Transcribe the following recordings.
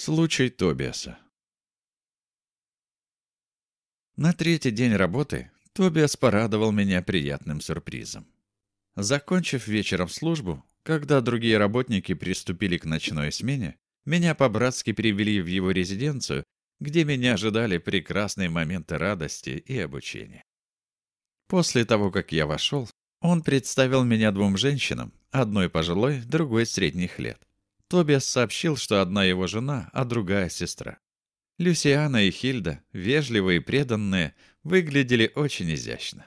Случай Тобиаса На третий день работы Тобиас порадовал меня приятным сюрпризом. Закончив вечером службу, когда другие работники приступили к ночной смене, меня по-братски перевели в его резиденцию, где меня ожидали прекрасные моменты радости и обучения. После того, как я вошел, он представил меня двум женщинам, одной пожилой, другой средних лет. Тобиас сообщил, что одна его жена, а другая сестра. Люсиана и Хильда, вежливые и преданные, выглядели очень изящно.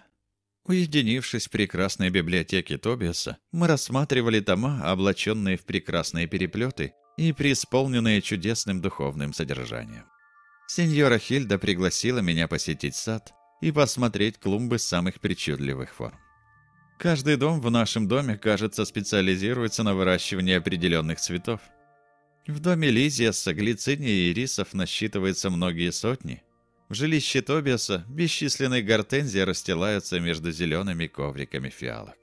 Уединившись в прекрасной библиотеке Тобиаса, мы рассматривали тома, облаченные в прекрасные переплеты и преисполненные чудесным духовным содержанием. Сеньора Хильда пригласила меня посетить сад и посмотреть клумбы самых причудливых форм. Каждый дом в нашем доме, кажется, специализируется на выращивании определенных цветов. В доме Лизиаса глициния и ирисов насчитывается многие сотни. В жилище Тобиаса бесчисленные гортензии расстилаются между зелеными ковриками фиалок.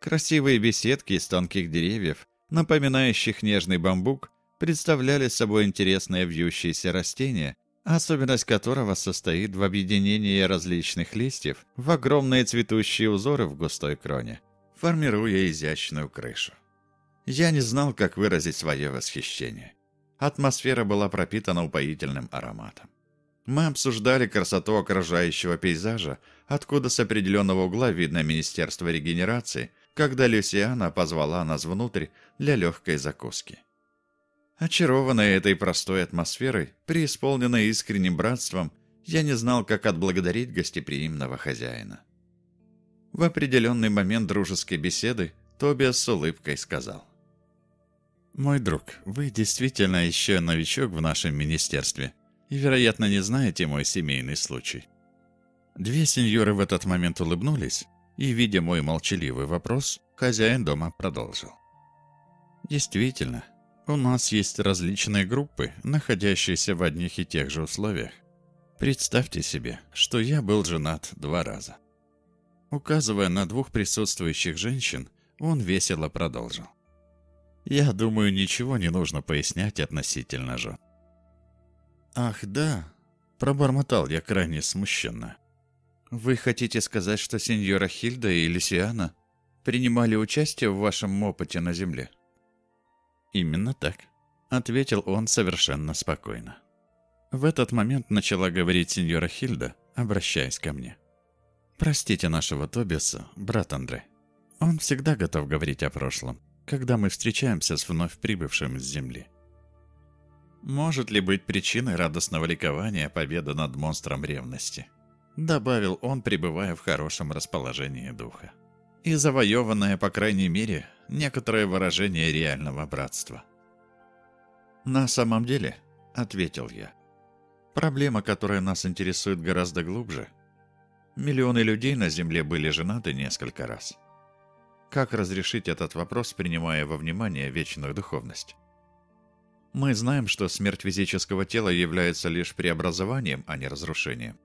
Красивые беседки из тонких деревьев, напоминающих нежный бамбук, представляли собой интересное вьющееся растение, особенность которого состоит в объединении различных листьев в огромные цветущие узоры в густой кроне, формируя изящную крышу. Я не знал, как выразить свое восхищение. Атмосфера была пропитана упоительным ароматом. Мы обсуждали красоту окружающего пейзажа, откуда с определенного угла видно Министерство регенерации, когда Люсиана позвала нас внутрь для легкой закуски. Очарованный этой простой атмосферой, преисполненной искренним братством, я не знал, как отблагодарить гостеприимного хозяина. В определенный момент дружеской беседы Тобиас с улыбкой сказал. «Мой друг, вы действительно еще новичок в нашем министерстве и, вероятно, не знаете мой семейный случай». Две сеньоры в этот момент улыбнулись, и, видя мой молчаливый вопрос, хозяин дома продолжил. «Действительно, у нас есть различные группы, находящиеся в одних и тех же условиях. Представьте себе, что я был женат два раза. Указывая на двух присутствующих женщин, он весело продолжил. Я думаю, ничего не нужно пояснять относительно жен. «Ах, да», — пробормотал я крайне смущенно. «Вы хотите сказать, что сеньора Хильда и Лисиана принимали участие в вашем опыте на Земле?» «Именно так», — ответил он совершенно спокойно. В этот момент начала говорить сеньора Хильда, обращаясь ко мне. «Простите нашего Тобиаса, брат Андре. Он всегда готов говорить о прошлом, когда мы встречаемся с вновь прибывшим с земли. Может ли быть причиной радостного ликования победа над монстром ревности?» Добавил он, пребывая в хорошем расположении духа. И завоеванное, по крайней мере, некоторое выражение реального братства. «На самом деле», — ответил я, — «проблема, которая нас интересует гораздо глубже. Миллионы людей на Земле были женаты несколько раз. Как разрешить этот вопрос, принимая во внимание вечную духовность? Мы знаем, что смерть физического тела является лишь преобразованием, а не разрушением.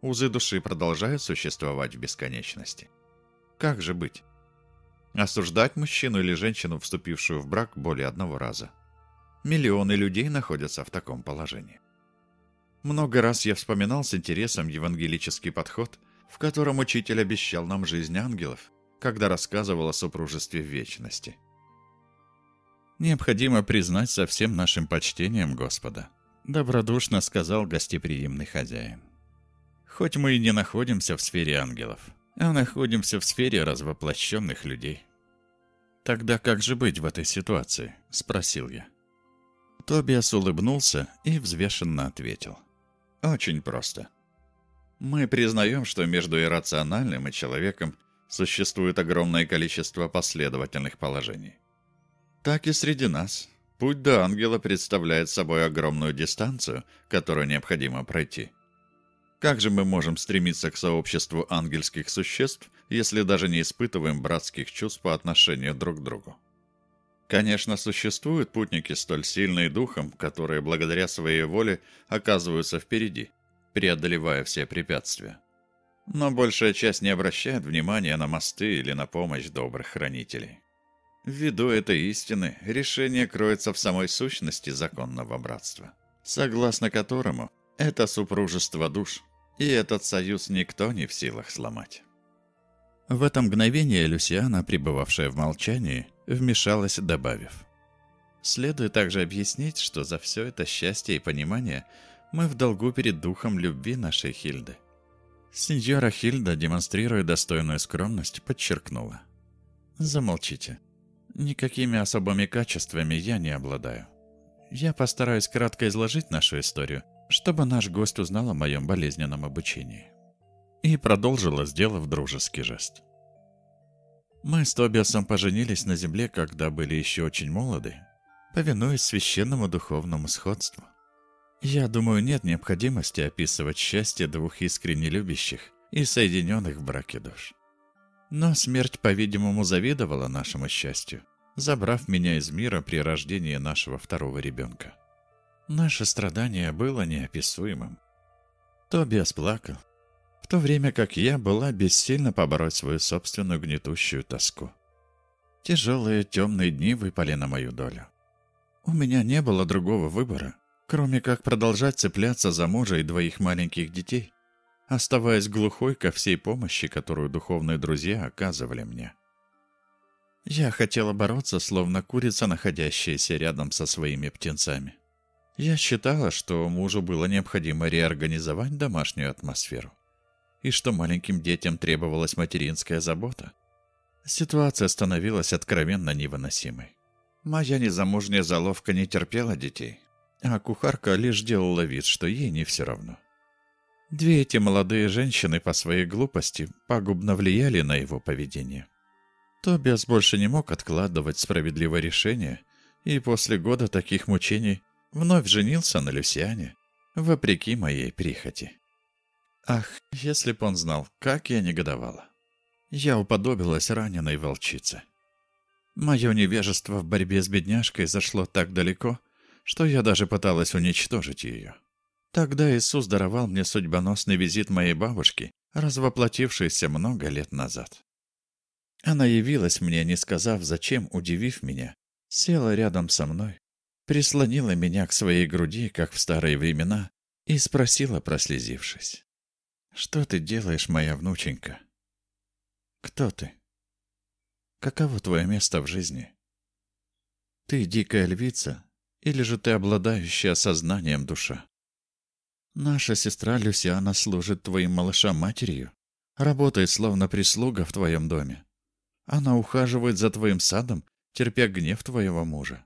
Узы души продолжают существовать в бесконечности. Как же быть? Осуждать мужчину или женщину, вступившую в брак более одного раза. Миллионы людей находятся в таком положении. Много раз я вспоминал с интересом евангелический подход, в котором учитель обещал нам жизнь ангелов, когда рассказывал о супружестве в вечности. «Необходимо признать со всем нашим почтением Господа», — добродушно сказал гостеприимный хозяин. «Хоть мы и не находимся в сфере ангелов, а находимся в сфере развоплощенных людей. «Тогда как же быть в этой ситуации?» – спросил я. Тобиас улыбнулся и взвешенно ответил. «Очень просто. Мы признаем, что между иррациональным и человеком существует огромное количество последовательных положений. Так и среди нас. Путь до ангела представляет собой огромную дистанцию, которую необходимо пройти. Как же мы можем стремиться к сообществу ангельских существ, если даже не испытываем братских чувств по отношению друг к другу? Конечно, существуют путники столь сильные духом, которые благодаря своей воле оказываются впереди, преодолевая все препятствия. Но большая часть не обращает внимания на мосты или на помощь добрых хранителей. Ввиду этой истины, решение кроется в самой сущности законного братства, согласно которому это супружество душ, и этот союз никто не в силах сломать. В это мгновение Люсиана, пребывавшая в молчании, вмешалась, добавив. Следует также объяснить, что за все это счастье и понимание мы в долгу перед духом любви нашей Хильды. Сеньора Хильда, демонстрируя достойную скромность, подчеркнула. «Замолчите. Никакими особыми качествами я не обладаю. Я постараюсь кратко изложить нашу историю, чтобы наш гость узнал о моем болезненном обучении. И продолжила, сделав дружеский жест. Мы с Тобиасом поженились на земле, когда были еще очень молоды, повинуясь священному духовному сходству. Я думаю, нет необходимости описывать счастье двух искренне любящих и соединенных в браке душ. Но смерть, по-видимому, завидовала нашему счастью, забрав меня из мира при рождении нашего второго ребенка. Наше страдание было неописуемым. Тобиас плакал, в то время как я была бессильна побороть свою собственную гнетущую тоску. Тяжелые темные дни выпали на мою долю. У меня не было другого выбора, кроме как продолжать цепляться за мужа и двоих маленьких детей, оставаясь глухой ко всей помощи, которую духовные друзья оказывали мне. Я хотела бороться, словно курица, находящаяся рядом со своими птенцами. Я считала, что мужу было необходимо реорганизовать домашнюю атмосферу, и что маленьким детям требовалась материнская забота. Ситуация становилась откровенно невыносимой. Моя незамужняя заловка не терпела детей, а кухарка лишь делала вид, что ей не все равно. Две эти молодые женщины по своей глупости пагубно влияли на его поведение. Тобиас больше не мог откладывать справедливое решение, и после года таких мучений вновь женился на Люсиане, вопреки моей прихоти. Ах, если б он знал, как я негодовала. Я уподобилась раненой волчице. Мое невежество в борьбе с бедняжкой зашло так далеко, что я даже пыталась уничтожить ее. Тогда Иисус даровал мне судьбоносный визит моей бабушки, развоплотившейся много лет назад. Она явилась мне, не сказав, зачем, удивив меня, села рядом со мной, прислонила меня к своей груди, как в старые времена, и спросила, прослезившись. «Что ты делаешь, моя внученька? Кто ты? Каково твое место в жизни? Ты дикая львица, или же ты обладающая сознанием душа?» Наша сестра Люсиана служит твоим малышам матерью, работает словно прислуга в твоем доме. Она ухаживает за твоим садом, терпя гнев твоего мужа.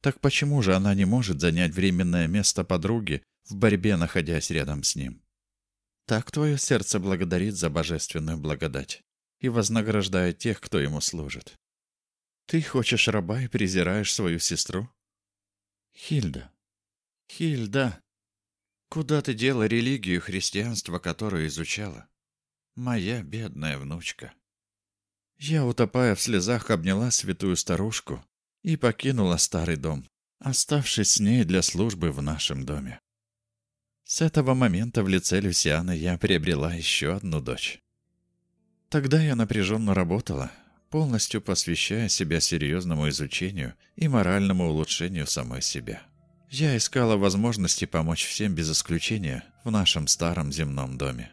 Так почему же она не может занять временное место подруги в борьбе, находясь рядом с ним? Так твое сердце благодарит за божественную благодать и вознаграждает тех, кто ему служит. Ты хочешь раба и презираешь свою сестру? Хильда. Хильда. Куда ты дела религию христианства, которую изучала? Моя бедная внучка. Я, утопая в слезах, обняла святую старушку и покинула старый дом, оставшись с ней для службы в нашем доме. С этого момента в лице Люсианы я приобрела еще одну дочь. Тогда я напряженно работала, полностью посвящая себя серьезному изучению и моральному улучшению самой себя. Я искала возможности помочь всем без исключения в нашем старом земном доме.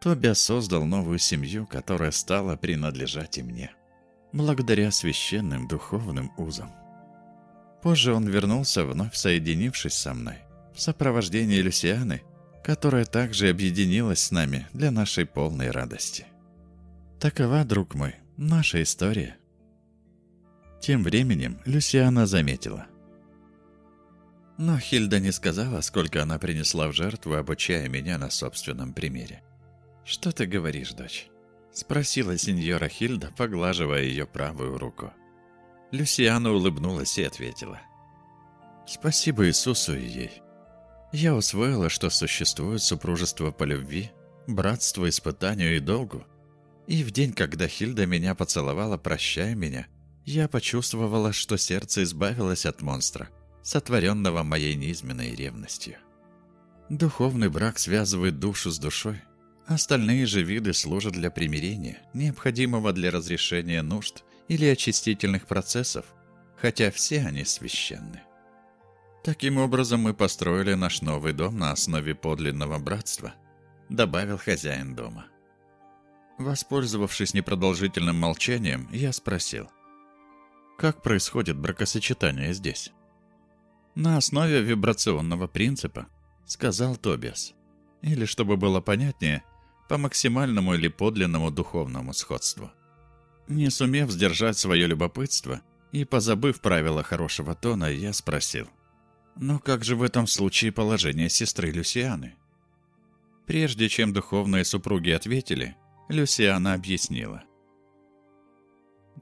Тоби создал новую семью, которая стала принадлежать и мне, благодаря священным духовным узам. Позже он вернулся, вновь соединившись со мной, в сопровождении Люсианы, которая также объединилась с нами для нашей полной радости. Такова, друг мой, наша история. Тем временем Люсиана заметила – но Хильда не сказала, сколько она принесла в жертву, обучая меня на собственном примере. «Что ты говоришь, дочь?» — спросила сеньора Хильда, поглаживая ее правую руку. Люсиана улыбнулась и ответила. «Спасибо Иисусу и ей. Я усвоила, что существует супружество по любви, братство, испытанию и долгу. И в день, когда Хильда меня поцеловала, прощая меня, я почувствовала, что сердце избавилось от монстра, сотворенного моей неизменной ревностью. Духовный брак связывает душу с душой, остальные же виды служат для примирения, необходимого для разрешения нужд или очистительных процессов, хотя все они священны. Таким образом мы построили наш новый дом на основе подлинного братства, добавил хозяин дома. Воспользовавшись непродолжительным молчанием, я спросил, как происходит бракосочетание здесь? На основе вибрационного принципа, сказал Тобиас. Или, чтобы было понятнее, по максимальному или подлинному духовному сходству. Не сумев сдержать свое любопытство и позабыв правила хорошего тона, я спросил. «Но как же в этом случае положение сестры Люсианы?» Прежде чем духовные супруги ответили, Люсиана объяснила.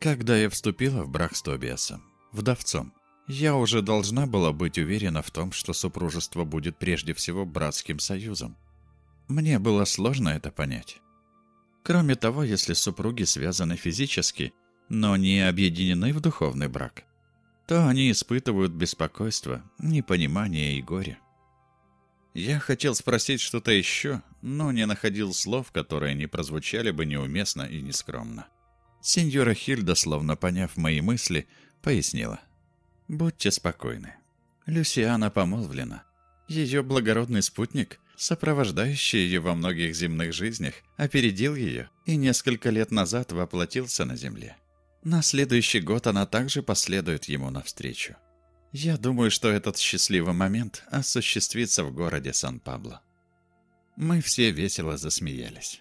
Когда я вступила в брак с Тобиасом, вдовцом, я уже должна была быть уверена в том, что супружество будет прежде всего братским союзом. Мне было сложно это понять. Кроме того, если супруги связаны физически, но не объединены в духовный брак, то они испытывают беспокойство, непонимание и горе. Я хотел спросить что-то еще, но не находил слов, которые не прозвучали бы неуместно и нескромно. Сеньора Хильда, словно поняв мои мысли, пояснила. Будьте спокойны. Люсиана помолвлена. Ее благородный спутник, сопровождающий ее во многих земных жизнях, опередил ее и несколько лет назад воплотился на земле. На следующий год она также последует ему навстречу. Я думаю, что этот счастливый момент осуществится в городе Сан-Пабло. Мы все весело засмеялись.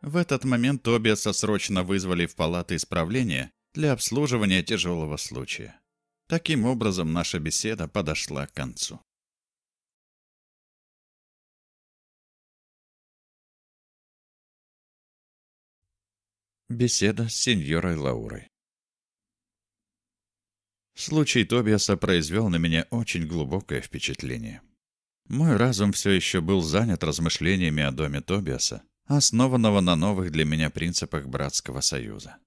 В этот момент Тобиаса срочно вызвали в палаты исправления для обслуживания тяжелого случая. Таким образом, наша беседа подошла к концу. Беседа с сеньорой Лаурой Случай Тобиаса произвел на меня очень глубокое впечатление. Мой разум все еще был занят размышлениями о доме Тобиаса, основанного на новых для меня принципах братского союза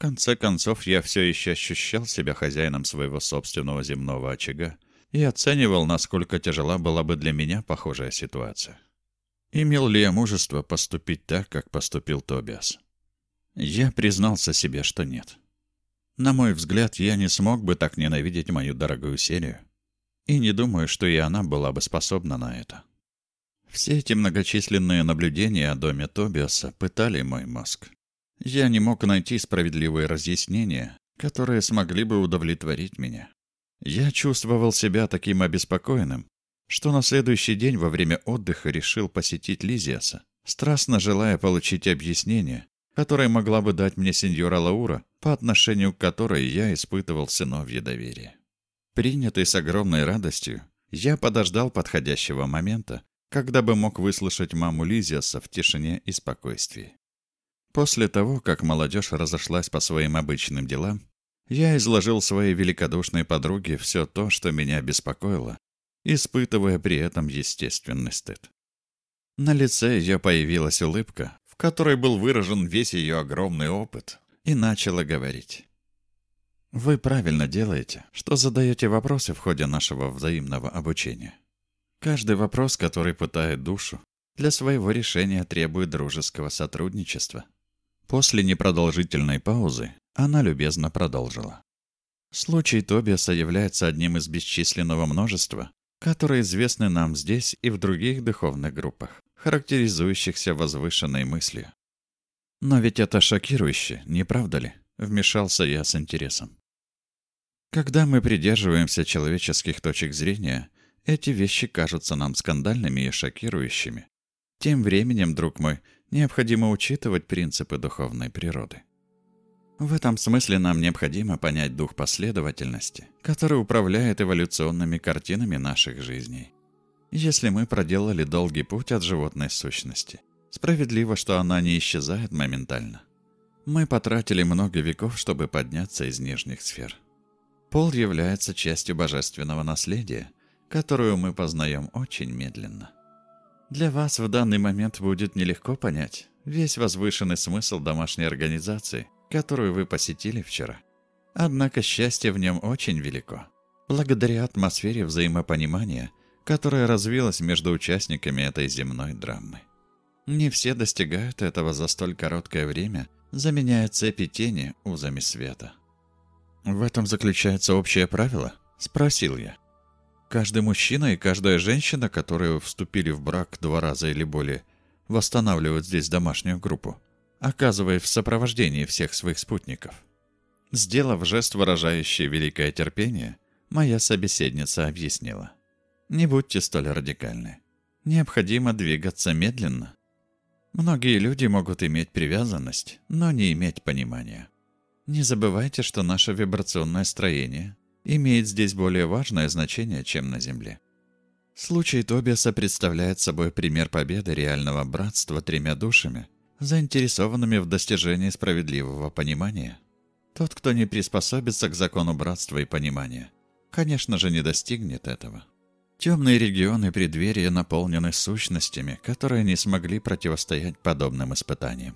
конце концов, я все еще ощущал себя хозяином своего собственного земного очага и оценивал, насколько тяжела была бы для меня похожая ситуация. Имел ли я мужество поступить так, как поступил Тобиас? Я признался себе, что нет. На мой взгляд, я не смог бы так ненавидеть мою дорогую серию. И не думаю, что и она была бы способна на это. Все эти многочисленные наблюдения о доме Тобиаса пытали мой мозг. Я не мог найти справедливые разъяснения, которые смогли бы удовлетворить меня. Я чувствовал себя таким обеспокоенным, что на следующий день во время отдыха решил посетить Лизиаса, страстно желая получить объяснение, которое могла бы дать мне сеньора Лаура, по отношению к которой я испытывал сыновье доверие. Принятый с огромной радостью, я подождал подходящего момента, когда бы мог выслушать маму Лизиаса в тишине и спокойствии. После того, как молодежь разошлась по своим обычным делам, я изложил своей великодушной подруге все то, что меня беспокоило, испытывая при этом естественный стыд. На лице ее появилась улыбка, которой был выражен весь ее огромный опыт, и начала говорить. «Вы правильно делаете, что задаете вопросы в ходе нашего взаимного обучения. Каждый вопрос, который пытает душу, для своего решения требует дружеского сотрудничества. После непродолжительной паузы она любезно продолжила. Случай Тобиаса является одним из бесчисленного множества, которые известны нам здесь и в других духовных группах, характеризующихся возвышенной мыслью. Но ведь это шокирующе, не правда ли? Вмешался я с интересом. Когда мы придерживаемся человеческих точек зрения, эти вещи кажутся нам скандальными и шокирующими. Тем временем, друг мой, необходимо учитывать принципы духовной природы. В этом смысле нам необходимо понять дух последовательности, который управляет эволюционными картинами наших жизней. Если мы проделали долгий путь от животной сущности, справедливо, что она не исчезает моментально. Мы потратили много веков, чтобы подняться из нижних сфер. Пол является частью божественного наследия, которую мы познаем очень медленно. Для вас в данный момент будет нелегко понять весь возвышенный смысл домашней организации, которую вы посетили вчера. Однако счастье в нем очень велико. Благодаря атмосфере взаимопонимания, которая развилась между участниками этой земной драмы. Не все достигают этого за столь короткое время заменяя цепи тени узами света. «В этом заключается общее правило?» — спросил я. «Каждый мужчина и каждая женщина, которые вступили в брак два раза или более, восстанавливают здесь домашнюю группу, оказываясь в сопровождении всех своих спутников». Сделав жест, выражающий великое терпение, моя собеседница объяснила. «Не будьте столь радикальны. Необходимо двигаться медленно. Многие люди могут иметь привязанность, но не иметь понимания. Не забывайте, что наше вибрационное строение имеет здесь более важное значение, чем на Земле. Случай Тобиаса представляет собой пример победы реального братства тремя душами, заинтересованными в достижении справедливого понимания. Тот, кто не приспособится к закону братства и понимания, конечно же, не достигнет этого. Темные регионы преддверия наполнены сущностями, которые не смогли противостоять подобным испытаниям.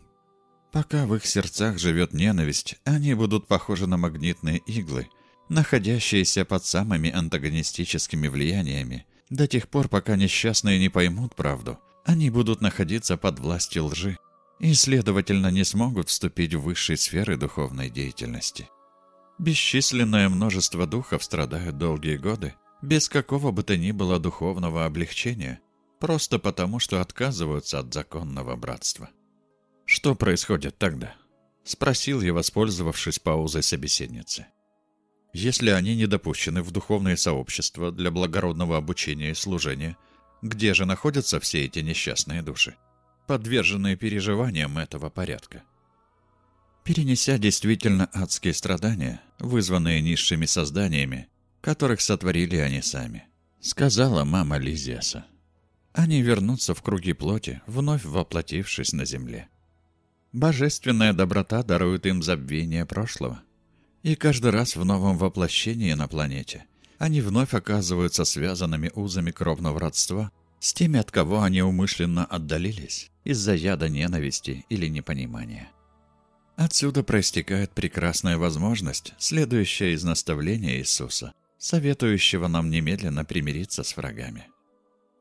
Пока в их сердцах живет ненависть, они будут похожи на магнитные иглы, находящиеся под самыми антагонистическими влияниями. До тех пор, пока несчастные не поймут правду, они будут находиться под властью лжи и, следовательно, не смогут вступить в высшие сферы духовной деятельности. Бесчисленное множество духов страдают долгие годы, без какого бы то ни было духовного облегчения, просто потому, что отказываются от законного братства. «Что происходит тогда?» — спросил я, воспользовавшись паузой собеседницы. «Если они не допущены в духовные сообщества для благородного обучения и служения, где же находятся все эти несчастные души, подверженные переживаниям этого порядка?» Перенеся действительно адские страдания, вызванные низшими созданиями, которых сотворили они сами, сказала мама Лизиаса. Они вернутся в круги плоти, вновь воплотившись на земле. Божественная доброта дарует им забвение прошлого. И каждый раз в новом воплощении на планете они вновь оказываются связанными узами кровного родства с теми, от кого они умышленно отдалились из-за яда ненависти или непонимания. Отсюда проистекает прекрасная возможность, следующая из наставления Иисуса – советующего нам немедленно примириться с врагами.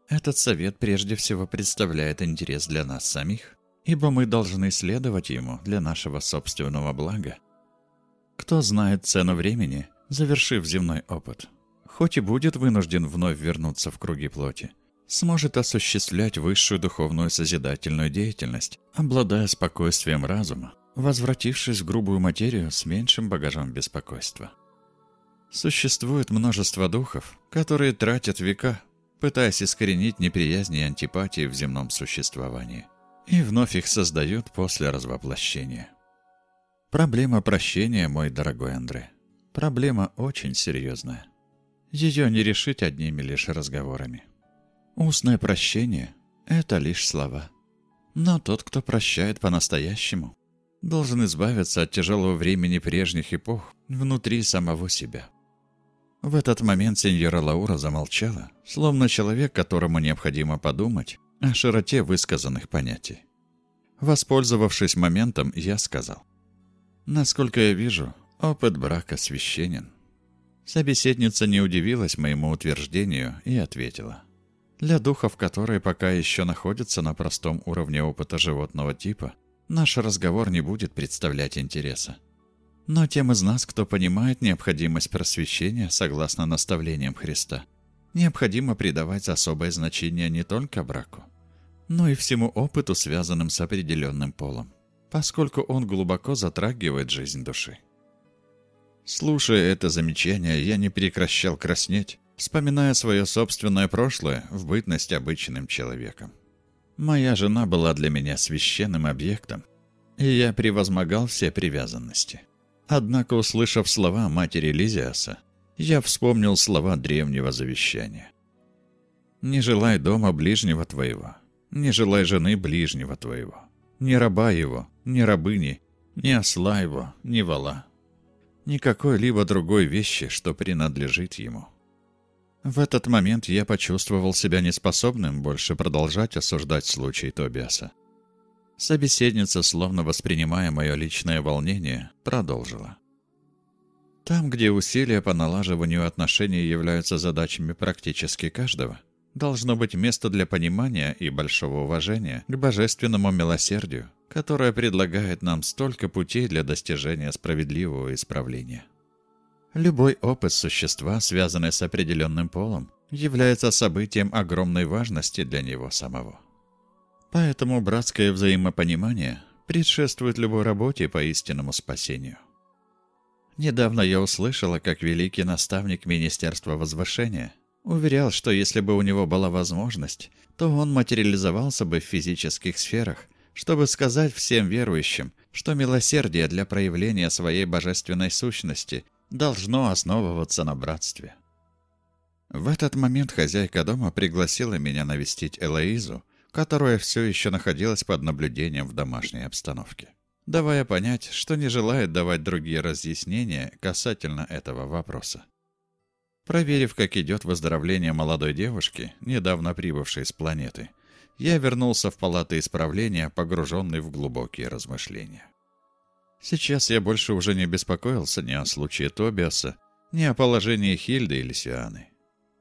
Этот совет прежде всего представляет интерес для нас самих, ибо мы должны следовать ему для нашего собственного блага. Кто знает цену времени, завершив земной опыт, хоть и будет вынужден вновь вернуться в круги плоти, сможет осуществлять высшую духовную созидательную деятельность, обладая спокойствием разума, возвратившись в грубую материю с меньшим багажом беспокойства. Существует множество духов, которые тратят века, пытаясь искоренить неприязни и антипатии в земном существовании, и вновь их создают после развоплощения. Проблема прощения, мой дорогой Андре, проблема очень серьезная. Ее не решить одними лишь разговорами. Устное прощение — это лишь слова. Но тот, кто прощает по-настоящему, должен избавиться от тяжелого времени прежних эпох внутри самого себя. В этот момент сеньора Лаура замолчала, словно человек, которому необходимо подумать о широте высказанных понятий. Воспользовавшись моментом, я сказал. «Насколько я вижу, опыт брака священен». Собеседница не удивилась моему утверждению и ответила. «Для духов, которые пока еще находятся на простом уровне опыта животного типа, наш разговор не будет представлять интереса. Но тем из нас, кто понимает необходимость просвещения согласно наставлениям Христа, необходимо придавать особое значение не только браку, но и всему опыту, связанным с определенным полом, поскольку он глубоко затрагивает жизнь души. Слушая это замечание, я не прекращал краснеть, вспоминая свое собственное прошлое в бытность обычным человеком. Моя жена была для меня священным объектом, и я превозмогал все привязанности – Однако, услышав слова матери Лизиаса, я вспомнил слова древнего завещания. «Не желай дома ближнего твоего, не желай жены ближнего твоего, ни раба его, ни рабыни, ни осла его, ни вала, ни какой-либо другой вещи, что принадлежит ему». В этот момент я почувствовал себя неспособным больше продолжать осуждать случай Тобиаса. Собеседница, словно воспринимая мое личное волнение, продолжила. Там, где усилия по налаживанию отношений являются задачами практически каждого, должно быть место для понимания и большого уважения к божественному милосердию, которая предлагает нам столько путей для достижения справедливого исправления. Любой опыт существа, связанный с определенным полом, является событием огромной важности для него самого. Поэтому братское взаимопонимание предшествует любой работе по истинному спасению. Недавно я услышала, как великий наставник Министерства Возвышения уверял, что если бы у него была возможность, то он материализовался бы в физических сферах, чтобы сказать всем верующим, что милосердие для проявления своей божественной сущности должно основываться на братстве. В этот момент хозяйка дома пригласила меня навестить Элоизу, которая все еще находилась под наблюдением в домашней обстановке, давая понять, что не желает давать другие разъяснения касательно этого вопроса. Проверив, как идет выздоровление молодой девушки, недавно прибывшей с планеты, я вернулся в палаты исправления, погруженный в глубокие размышления. Сейчас я больше уже не беспокоился ни о случае Тобиаса, ни о положении Хильды или Сианы.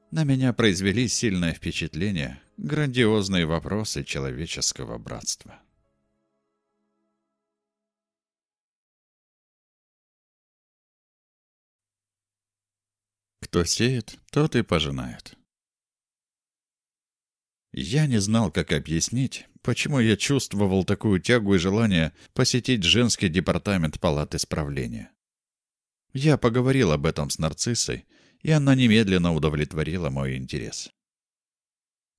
На меня произвели сильное впечатление грандиозные вопросы человеческого братства. Кто сеет, тот и пожинает. Я не знал, как объяснить, почему я чувствовал такую тягу и желание посетить женский департамент палаты исправления. Я поговорил об этом с нарциссой, и она немедленно удовлетворила мой интерес.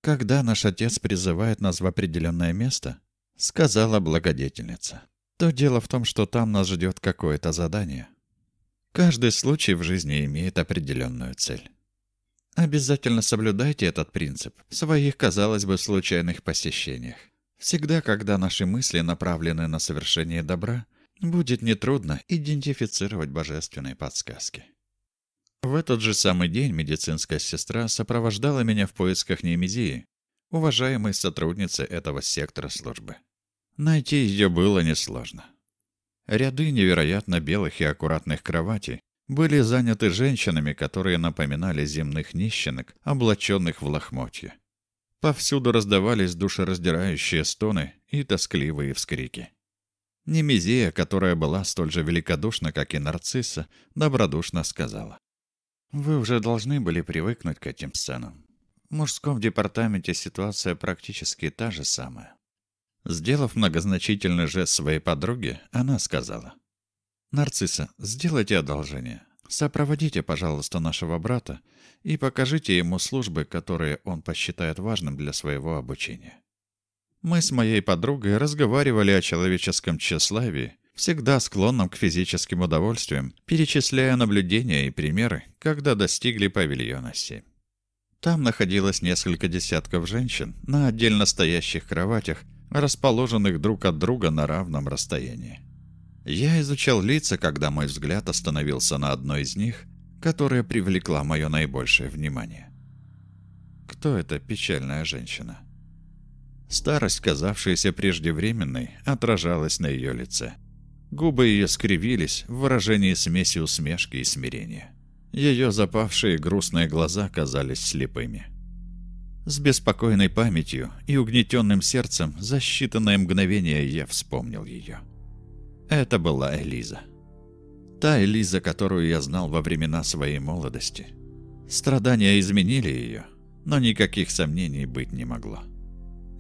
«Когда наш отец призывает нас в определенное место», — сказала благодетельница, — «то дело в том, что там нас ждет какое-то задание. Каждый случай в жизни имеет определенную цель. Обязательно соблюдайте этот принцип в своих, казалось бы, случайных посещениях. Всегда, когда наши мысли направлены на совершение добра, будет нетрудно идентифицировать божественные подсказки. В этот же самый день медицинская сестра сопровождала меня в поисках Немезии, уважаемой сотрудницы этого сектора службы. Найти ее было несложно. Ряды невероятно белых и аккуратных кроватей были заняты женщинами, которые напоминали земных нищенок, облаченных в лохмотья. Повсюду раздавались душераздирающие стоны и тоскливые вскрики. Немезия, которая была столь же великодушна, как и нарцисса, добродушно сказала. Вы уже должны были привыкнуть к этим сценам. В мужском департаменте ситуация практически та же самая. Сделав многозначительный жест своей подруге, она сказала. «Нарцисса, сделайте одолжение. Сопроводите, пожалуйста, нашего брата и покажите ему службы, которые он посчитает важным для своего обучения». Мы с моей подругой разговаривали о человеческом тщеславии всегда склонным к физическим удовольствиям, перечисляя наблюдения и примеры, когда достигли павильона 7. Там находилось несколько десятков женщин на отдельно стоящих кроватях, расположенных друг от друга на равном расстоянии. Я изучал лица, когда мой взгляд остановился на одной из них, которая привлекла мое наибольшее внимание. Кто эта печальная женщина? Старость, казавшаяся преждевременной, отражалась на ее лице. Губы ее скривились в выражении смеси усмешки и смирения. Ее запавшие грустные глаза казались слепыми. С беспокойной памятью и угнетенным сердцем за считанное мгновение я вспомнил ее. Это была Элиза. Та Элиза, которую я знал во времена своей молодости. Страдания изменили ее, но никаких сомнений быть не могло.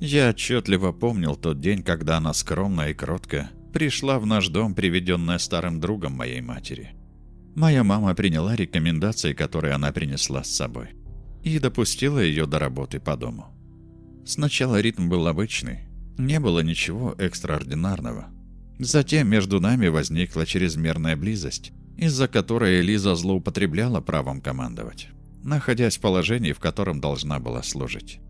Я отчетливо помнил тот день, когда она скромно и кротко пришла в наш дом, приведенная старым другом моей матери. Моя мама приняла рекомендации, которые она принесла с собой, и допустила ее до работы по дому. Сначала ритм был обычный, не было ничего экстраординарного. Затем между нами возникла чрезмерная близость, из-за которой Элиза злоупотребляла правом командовать, находясь в положении, в котором должна была служить.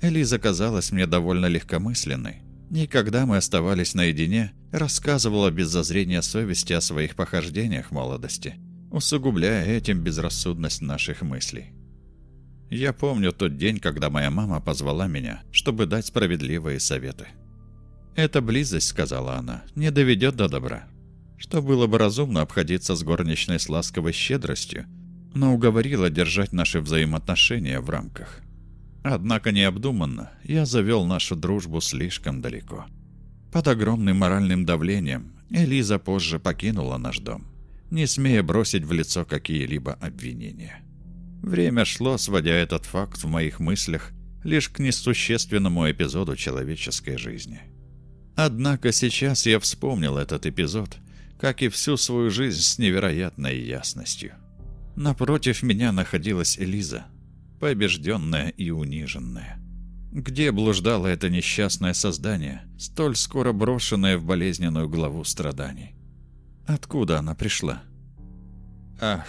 Элиза казалась мне довольно легкомысленной, и когда мы оставались наедине, рассказывала без зазрения совести о своих похождениях молодости, усугубляя этим безрассудность наших мыслей. Я помню тот день, когда моя мама позвала меня, чтобы дать справедливые советы. «Эта близость, — сказала она, — не доведет до добра. Что было бы разумно обходиться с горничной с ласковой щедростью, но уговорила держать наши взаимоотношения в рамках. Однако необдуманно я завел нашу дружбу слишком далеко. Под огромным моральным давлением Элиза позже покинула наш дом, не смея бросить в лицо какие-либо обвинения. Время шло, сводя этот факт в моих мыслях лишь к несущественному эпизоду человеческой жизни. Однако сейчас я вспомнил этот эпизод, как и всю свою жизнь с невероятной ясностью. Напротив меня находилась Элиза, побежденная и униженная. Где блуждало это несчастное создание, столь скоро брошенное в болезненную главу страданий? Откуда она пришла? Ах,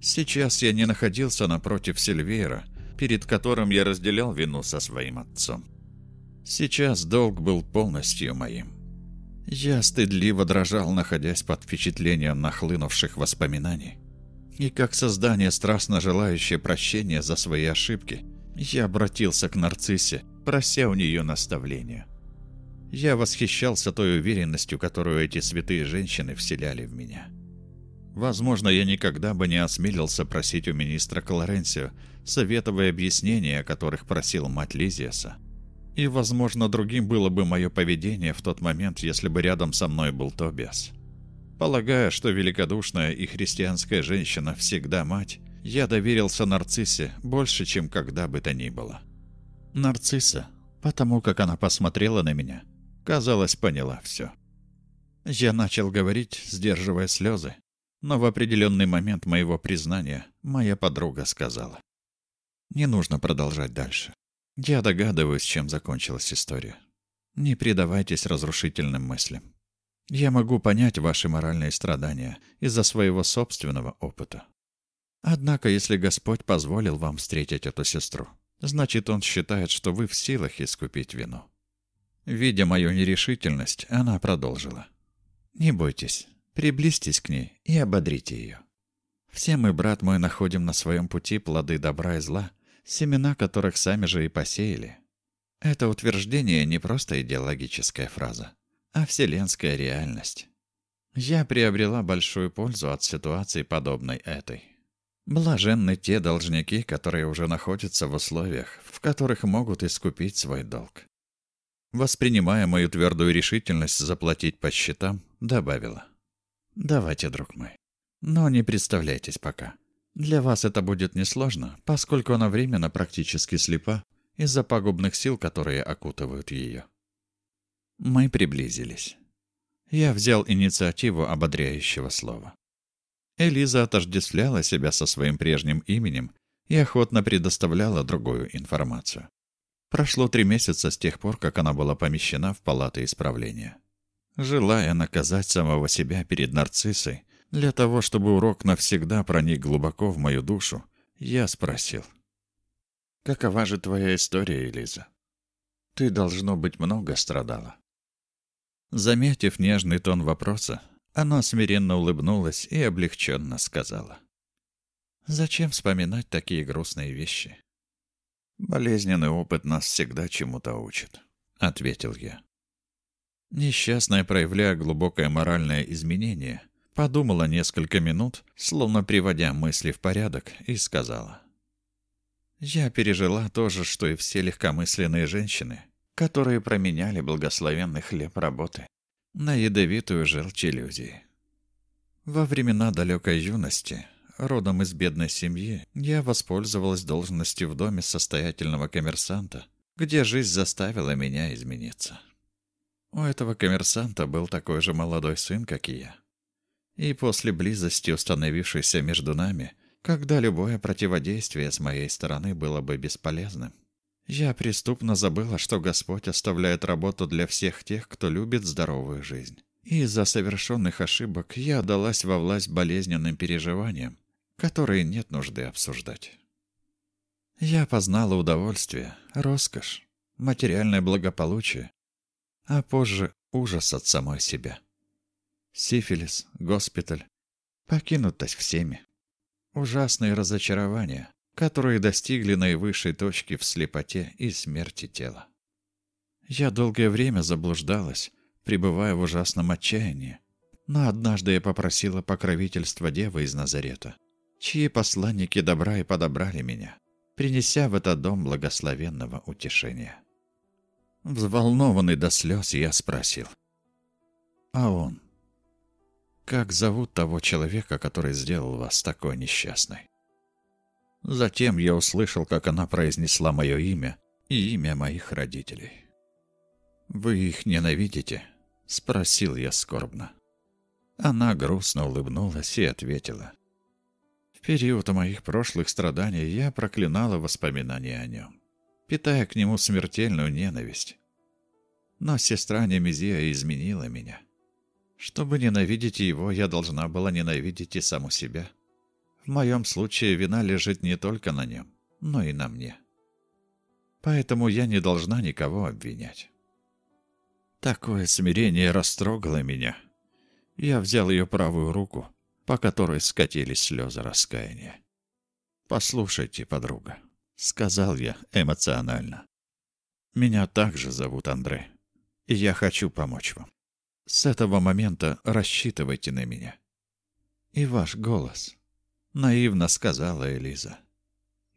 сейчас я не находился напротив Сильвейра, перед которым я разделял вину со своим отцом. Сейчас долг был полностью моим. Я стыдливо дрожал, находясь под впечатлением нахлынувших воспоминаний. И как создание, страстно желающее прощения за свои ошибки – я обратился к нарциссе, прося у нее наставления. Я восхищался той уверенностью, которую эти святые женщины вселяли в меня. Возможно, я никогда бы не осмелился просить у министра Клоренсио советовые объяснения, о которых просил мать Лизиаса. И, возможно, другим было бы мое поведение в тот момент, если бы рядом со мной был Тобиас. Полагая, что великодушная и христианская женщина всегда мать, я доверился нарциссе больше, чем когда бы то ни было. Нарцисса, потому как она посмотрела на меня, казалось, поняла все. Я начал говорить, сдерживая слезы, но в определенный момент моего признания моя подруга сказала. «Не нужно продолжать дальше. Я догадываюсь, чем закончилась история. Не предавайтесь разрушительным мыслям. Я могу понять ваши моральные страдания из-за своего собственного опыта. Однако, если Господь позволил вам встретить эту сестру, значит, Он считает, что вы в силах искупить вину. Видя мою нерешительность, она продолжила. «Не бойтесь, приблизьтесь к ней и ободрите ее. Все мы, брат мой, находим на своем пути плоды добра и зла, семена которых сами же и посеяли. Это утверждение не просто идеологическая фраза, а вселенская реальность. Я приобрела большую пользу от ситуации, подобной этой. Блаженны те должники, которые уже находятся в условиях, в которых могут искупить свой долг. Воспринимая мою твердую решительность заплатить по счетам, добавила. «Давайте, друг мой. Но не представляйтесь пока. Для вас это будет несложно, поскольку она временно практически слепа из-за пагубных сил, которые окутывают ее». Мы приблизились. Я взял инициативу ободряющего слова. Элиза отождествляла себя со своим прежним именем и охотно предоставляла другую информацию. Прошло три месяца с тех пор, как она была помещена в палаты исправления. Желая наказать самого себя перед нарциссой, для того, чтобы урок навсегда проник глубоко в мою душу, я спросил. «Какова же твоя история, Элиза? Ты, должно быть, много страдала». Заметив нежный тон вопроса, она смиренно улыбнулась и облегченно сказала. «Зачем вспоминать такие грустные вещи?» «Болезненный опыт нас всегда чему-то учит», — ответил я. Несчастная, проявляя глубокое моральное изменение, подумала несколько минут, словно приводя мысли в порядок, и сказала. «Я пережила то же, что и все легкомысленные женщины, которые променяли благословенный хлеб работы на ядовитую желчь иллюзии. Во времена далекой юности, родом из бедной семьи, я воспользовалась должностью в доме состоятельного коммерсанта, где жизнь заставила меня измениться. У этого коммерсанта был такой же молодой сын, как и я. И после близости, установившейся между нами, когда любое противодействие с моей стороны было бы бесполезным, я преступно забыла, что Господь оставляет работу для всех тех, кто любит здоровую жизнь. И из-за совершенных ошибок я отдалась во власть болезненным переживаниям, которые нет нужды обсуждать. Я познала удовольствие, роскошь, материальное благополучие, а позже ужас от самой себя. Сифилис, госпиталь, покинутость всеми. Ужасные разочарования, которые достигли наивысшей точки в слепоте и смерти тела. Я долгое время заблуждалась, пребывая в ужасном отчаянии. Но однажды я попросила покровительства Девы из Назарета, чьи посланники добра и подобрали меня, принеся в этот дом благословенного утешения. Взволнованный до слез, я спросил. «А он? Как зовут того человека, который сделал вас такой несчастной?» Затем я услышал, как она произнесла мое имя и имя моих родителей. «Вы их ненавидите?» — спросил я скорбно. Она грустно улыбнулась и ответила. В период моих прошлых страданий я проклинала воспоминания о нем, питая к нему смертельную ненависть. Но сестра Немезия изменила меня. Чтобы ненавидеть его, я должна была ненавидеть и саму себя. В моем случае вина лежит не только на нем, но и на мне. Поэтому я не должна никого обвинять. Такое смирение растрогало меня — я взял ее правую руку, по которой скатились слезы раскаяния. «Послушайте, подруга», — сказал я эмоционально. «Меня также зовут Андре, и я хочу помочь вам. С этого момента рассчитывайте на меня». «И ваш голос», — наивно сказала Элиза.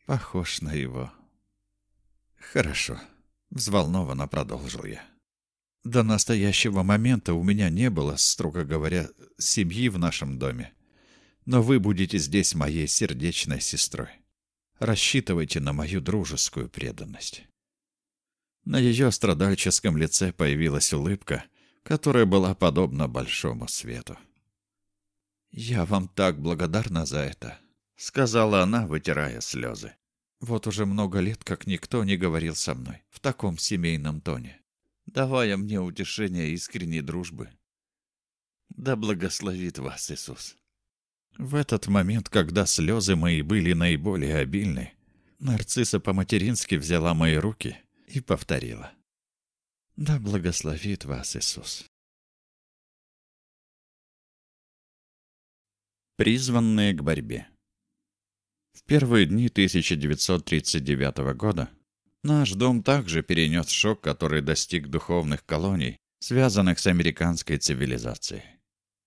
«Похож на его». «Хорошо», — взволнованно продолжил я. До настоящего момента у меня не было, строго говоря, семьи в нашем доме. Но вы будете здесь моей сердечной сестрой. Рассчитывайте на мою дружескую преданность. На ее страдальческом лице появилась улыбка, которая была подобна большому свету. «Я вам так благодарна за это», — сказала она, вытирая слезы. «Вот уже много лет, как никто не говорил со мной в таком семейном тоне давая мне утешение искренней дружбы. Да благословит вас Иисус. В этот момент, когда слезы мои были наиболее обильны, нарцисса по-матерински взяла мои руки и повторила. Да благословит вас Иисус. Призванные к борьбе. В первые дни 1939 года Наш дом также перенес шок, который достиг духовных колоний, связанных с американской цивилизацией.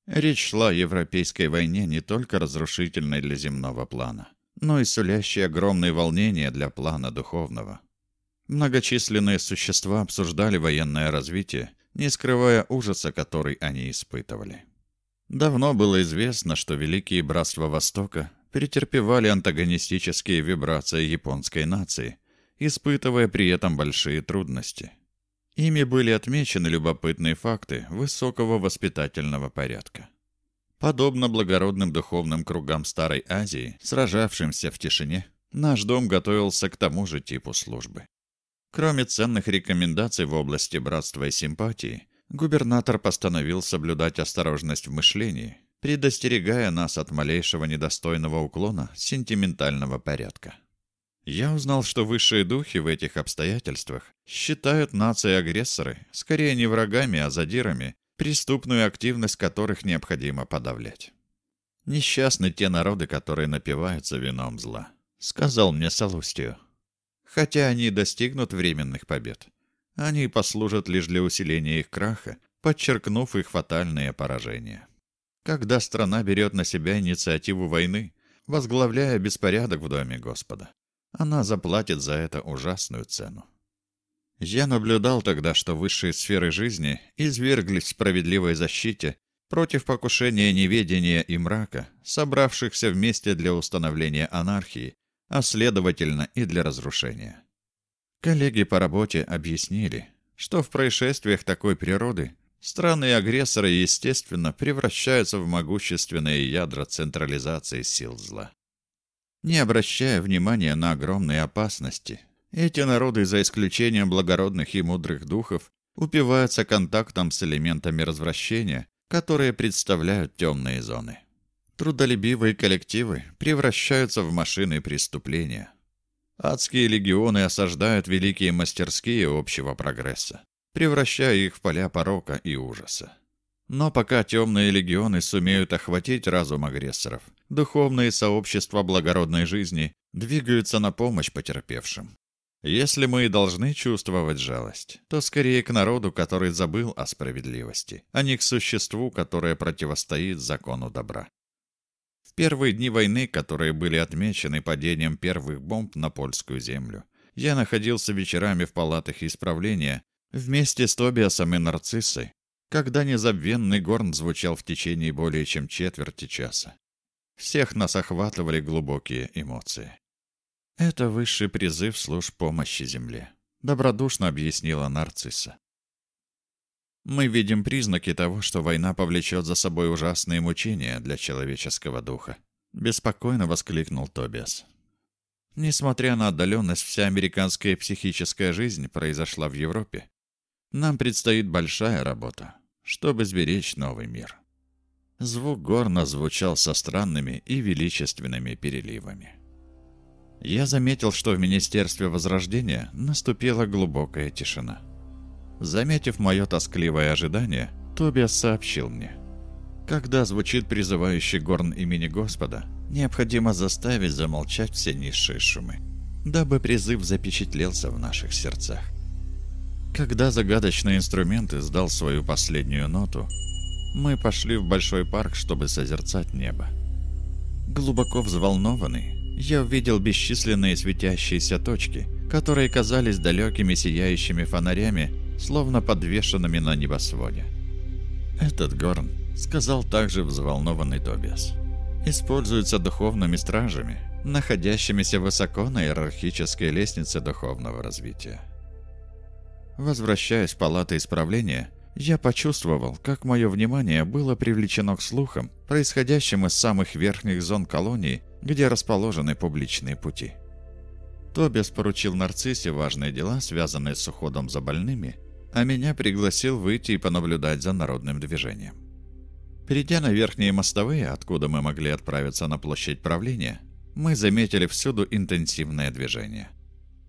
Речь шла о европейской войне не только разрушительной для земного плана, но и сулящей огромные волнения для плана духовного. Многочисленные существа обсуждали военное развитие, не скрывая ужаса, который они испытывали. Давно было известно, что Великие Братства Востока претерпевали антагонистические вибрации японской нации – испытывая при этом большие трудности. Ими были отмечены любопытные факты высокого воспитательного порядка. Подобно благородным духовным кругам Старой Азии, сражавшимся в тишине, наш дом готовился к тому же типу службы. Кроме ценных рекомендаций в области братства и симпатии, губернатор постановил соблюдать осторожность в мышлении, предостерегая нас от малейшего недостойного уклона сентиментального порядка. Я узнал, что высшие духи в этих обстоятельствах считают нации-агрессоры скорее не врагами, а задирами, преступную активность которых необходимо подавлять. «Несчастны те народы, которые напиваются вином зла», — сказал мне Салустию. «Хотя они достигнут временных побед, они послужат лишь для усиления их краха, подчеркнув их фатальные поражения. Когда страна берет на себя инициативу войны, возглавляя беспорядок в Доме Господа, она заплатит за это ужасную цену. Я наблюдал тогда, что высшие сферы жизни изверглись в справедливой защите против покушения неведения и мрака, собравшихся вместе для установления анархии, а следовательно и для разрушения. Коллеги по работе объяснили, что в происшествиях такой природы страны-агрессоры, естественно, превращаются в могущественные ядра централизации сил зла не обращая внимания на огромные опасности. Эти народы, за исключением благородных и мудрых духов, упиваются контактом с элементами развращения, которые представляют темные зоны. Трудолюбивые коллективы превращаются в машины преступления. Адские легионы осаждают великие мастерские общего прогресса, превращая их в поля порока и ужаса. Но пока темные легионы сумеют охватить разум агрессоров, духовные сообщества благородной жизни двигаются на помощь потерпевшим. Если мы и должны чувствовать жалость, то скорее к народу, который забыл о справедливости, а не к существу, которое противостоит закону добра. Первые дни войны, которые были отмечены падением первых бомб на польскую землю, я находился вечерами в палатах исправления, Вместе с Тобиасом и Нарциссой, когда незабвенный горн звучал в течение более чем четверти часа. Всех нас охватывали глубокие эмоции. «Это высший призыв служб помощи Земле», — добродушно объяснила Нарцисса. «Мы видим признаки того, что война повлечет за собой ужасные мучения для человеческого духа», — беспокойно воскликнул Тобиас. «Несмотря на отдаленность, вся американская психическая жизнь произошла в Европе. Нам предстоит большая работа, чтобы сберечь новый мир». Звук горна звучал со странными и величественными переливами. Я заметил, что в Министерстве Возрождения наступила глубокая тишина. Заметив мое тоскливое ожидание, Тобиас сообщил мне. Когда звучит призывающий горн имени Господа, необходимо заставить замолчать все низшие шумы, дабы призыв запечатлелся в наших сердцах. Когда загадочный инструмент издал свою последнюю ноту, мы пошли в большой парк, чтобы созерцать небо. Глубоко взволнованный, я увидел бесчисленные светящиеся точки, которые казались далекими сияющими фонарями, словно подвешенными на небосводе. «Этот горн», — сказал также взволнованный Тобиас, — «используется духовными стражами, находящимися высоко на иерархической лестнице духовного развития». Возвращаясь в палаты исправления, я почувствовал, как мое внимание было привлечено к слухам, происходящим из самых верхних зон колонии где расположены публичные пути. Тобиас поручил Нарциссе важные дела, связанные с уходом за больными, а меня пригласил выйти и понаблюдать за народным движением. Перейдя на верхние мостовые, откуда мы могли отправиться на площадь правления, мы заметили всюду интенсивное движение.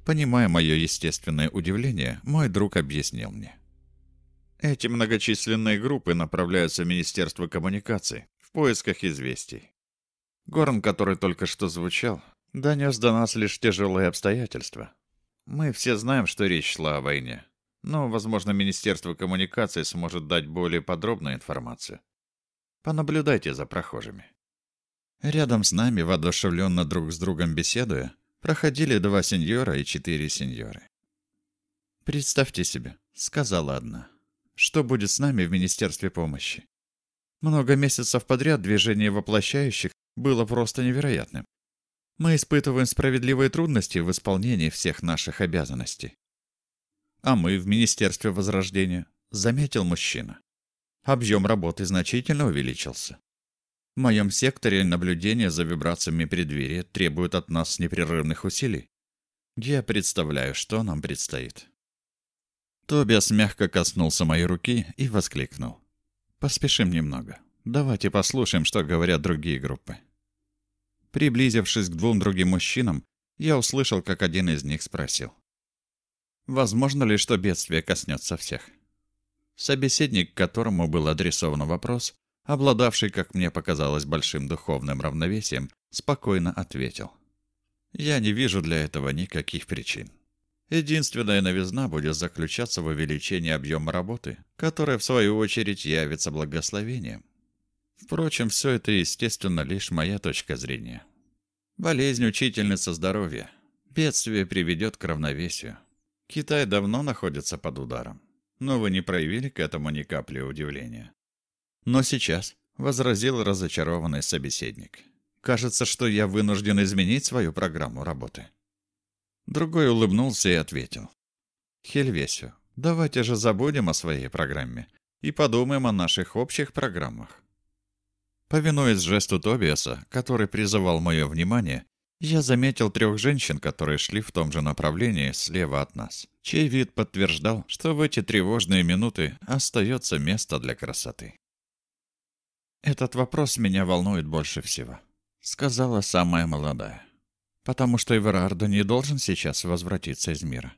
Понимая мое естественное удивление, мой друг объяснил мне. Эти многочисленные группы направляются в Министерство коммуникаций в поисках известий. Горн, который только что звучал, донес до нас лишь тяжелые обстоятельства. Мы все знаем, что речь шла о войне. Но, возможно, Министерство коммуникаций сможет дать более подробную информацию. Понаблюдайте за прохожими. Рядом с нами, воодушевленно друг с другом беседуя, проходили два сеньора и четыре сеньоры. «Представьте себе», — сказала одна, — «что будет с нами в Министерстве помощи? Много месяцев подряд движение воплощающих было просто невероятным. Мы испытываем справедливые трудности в исполнении всех наших обязанностей. А мы в Министерстве Возрождения, заметил мужчина. Объем работы значительно увеличился. В моем секторе наблюдение за вибрациями преддверия требует от нас непрерывных усилий. Я представляю, что нам предстоит. Тобиас мягко коснулся моей руки и воскликнул. «Поспешим немного. Давайте послушаем, что говорят другие группы». Приблизившись к двум другим мужчинам, я услышал, как один из них спросил. «Возможно ли, что бедствие коснется всех?» Собеседник, которому был адресован вопрос, обладавший, как мне показалось, большим духовным равновесием, спокойно ответил. «Я не вижу для этого никаких причин. Единственная новизна будет заключаться в увеличении объема работы, которая, в свою очередь, явится благословением. Впрочем, все это, естественно, лишь моя точка зрения. Болезнь учительница здоровья. Бедствие приведет к равновесию. Китай давно находится под ударом, но вы не проявили к этому ни капли удивления. Но сейчас, — возразил разочарованный собеседник, — кажется, что я вынужден изменить свою программу работы. Другой улыбнулся и ответил. Хельвесио, давайте же забудем о своей программе и подумаем о наших общих программах. Повинуясь жесту Тобиаса, который призывал мое внимание, я заметил трех женщин, которые шли в том же направлении слева от нас, чей вид подтверждал, что в эти тревожные минуты остается место для красоты. «Этот вопрос меня волнует больше всего», — сказала самая молодая, «потому что Эверардо не должен сейчас возвратиться из мира».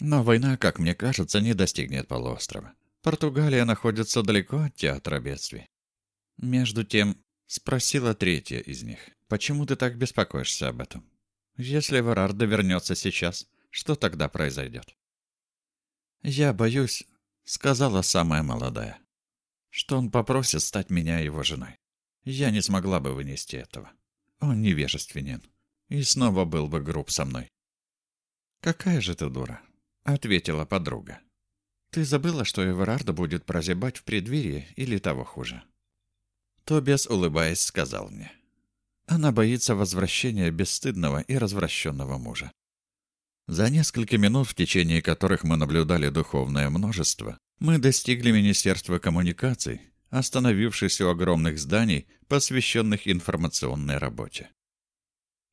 Но война, как мне кажется, не достигнет полуострова. Португалия находится далеко от театра бедствий. Между тем, спросила третья из них, почему ты так беспокоишься об этом? Если Варарда вернется сейчас, что тогда произойдет? Я боюсь, сказала самая молодая, что он попросит стать меня его женой. Я не смогла бы вынести этого. Он невежественен и снова был бы груб со мной. Какая же ты дура. — ответила подруга. «Ты забыла, что Эверарда будет прозябать в преддверии или того хуже?» Тобиас, улыбаясь, сказал мне. «Она боится возвращения бесстыдного и развращенного мужа. За несколько минут, в течение которых мы наблюдали духовное множество, мы достигли Министерства коммуникаций, остановившись у огромных зданий, посвященных информационной работе.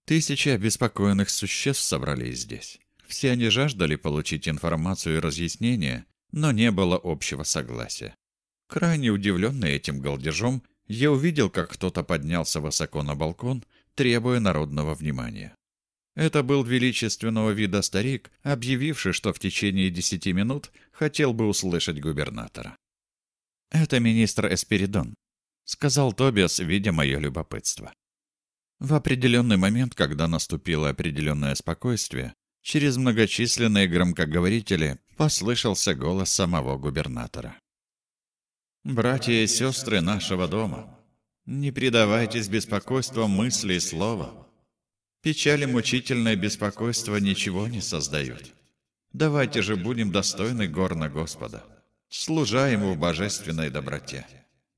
Тысячи обеспокоенных существ собрались здесь. Все они жаждали получить информацию и разъяснения, но не было общего согласия. Крайне удивленный этим голдежом, я увидел, как кто-то поднялся высоко на балкон, требуя народного внимания. Это был величественного вида старик, объявивший, что в течение десяти минут хотел бы услышать губернатора. «Это министр Эспиридон», — сказал Тобиас, видя мое любопытство. В определенный момент, когда наступило определенное спокойствие, через многочисленные громкоговорители послышался голос самого губернатора. «Братья и сестры нашего дома, не предавайтесь беспокойству мысли и слова. Печаль и мучительное беспокойство ничего не создают. Давайте же будем достойны горна Господа, служа Ему в божественной доброте,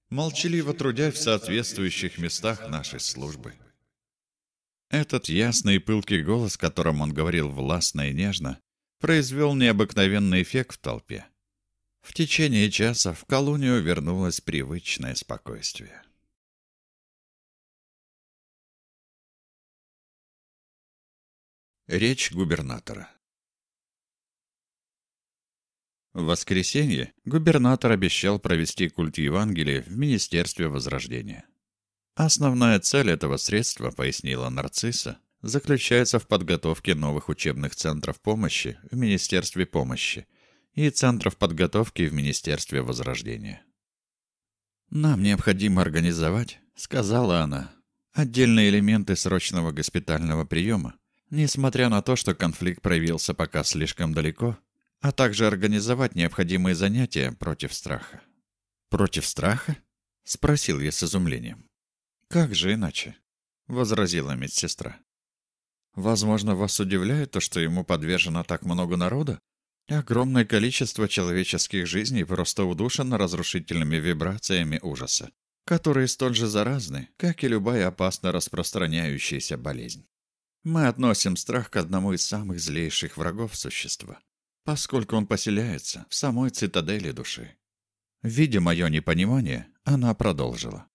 молчаливо трудясь в соответствующих местах нашей службы. Этот ясный и пылкий голос, которым он говорил властно и нежно, произвел необыкновенный эффект в толпе. В течение часа в колонию вернулось привычное спокойствие. Речь губернатора В воскресенье губернатор обещал провести культ Евангелия в Министерстве Возрождения. Основная цель этого средства, пояснила Нарцисса, заключается в подготовке новых учебных центров помощи в Министерстве помощи и центров подготовки в Министерстве Возрождения. «Нам необходимо организовать», — сказала она, — «отдельные элементы срочного госпитального приема, несмотря на то, что конфликт проявился пока слишком далеко, а также организовать необходимые занятия против страха. «Против страха?» — спросил я с изумлением. «Как же иначе?» — возразила медсестра. «Возможно, вас удивляет то, что ему подвержено так много народа? Огромное количество человеческих жизней просто удушено разрушительными вибрациями ужаса, которые столь же заразны, как и любая опасно распространяющаяся болезнь. Мы относим страх к одному из самых злейших врагов существа, поскольку он поселяется в самой цитадели души. Видя мое непонимание, она продолжила.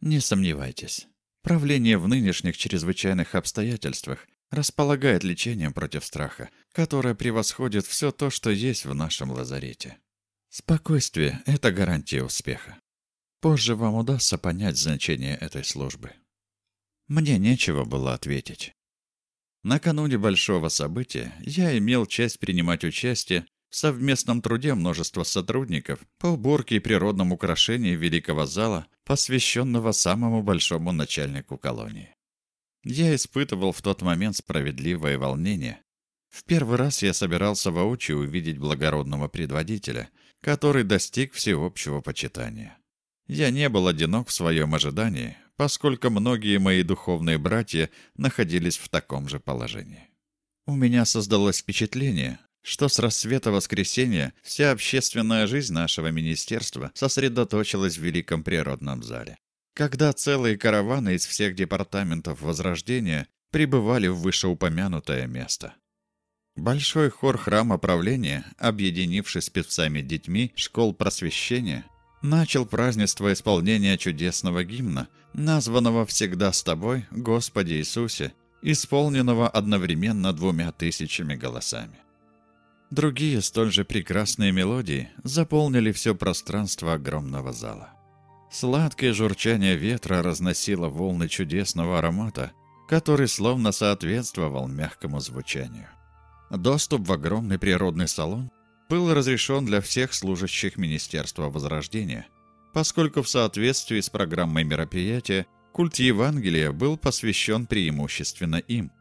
Не сомневайтесь, правление в нынешних чрезвычайных обстоятельствах располагает лечением против страха, которое превосходит все то, что есть в нашем лазарете. Спокойствие – это гарантия успеха. Позже вам удастся понять значение этой службы. Мне нечего было ответить. Накануне большого события я имел честь принимать участие в совместном труде множества сотрудников по уборке и природном украшении великого зала, посвященного самому большому начальнику колонии. Я испытывал в тот момент справедливое волнение. В первый раз я собирался воочию увидеть благородного предводителя, который достиг всеобщего почитания. Я не был одинок в своем ожидании, поскольку многие мои духовные братья находились в таком же положении. У меня создалось впечатление, что с рассвета воскресенья вся общественная жизнь нашего министерства сосредоточилась в Великом природном зале. Когда целые караваны из всех департаментов Возрождения прибывали в вышеупомянутое место. Большой хор храма правления, объединившись с певцами-детьми школ просвещения, начал празднество исполнения чудесного гимна, названного «Всегда с тобой, Господи Иисусе», исполненного одновременно двумя тысячами голосами. Другие столь же прекрасные мелодии заполнили все пространство огромного зала. Сладкое журчание ветра разносило волны чудесного аромата, который словно соответствовал мягкому звучанию. Доступ в огромный природный салон был разрешен для всех служащих Министерства Возрождения, поскольку в соответствии с программой мероприятия культ Евангелия был посвящен преимущественно им.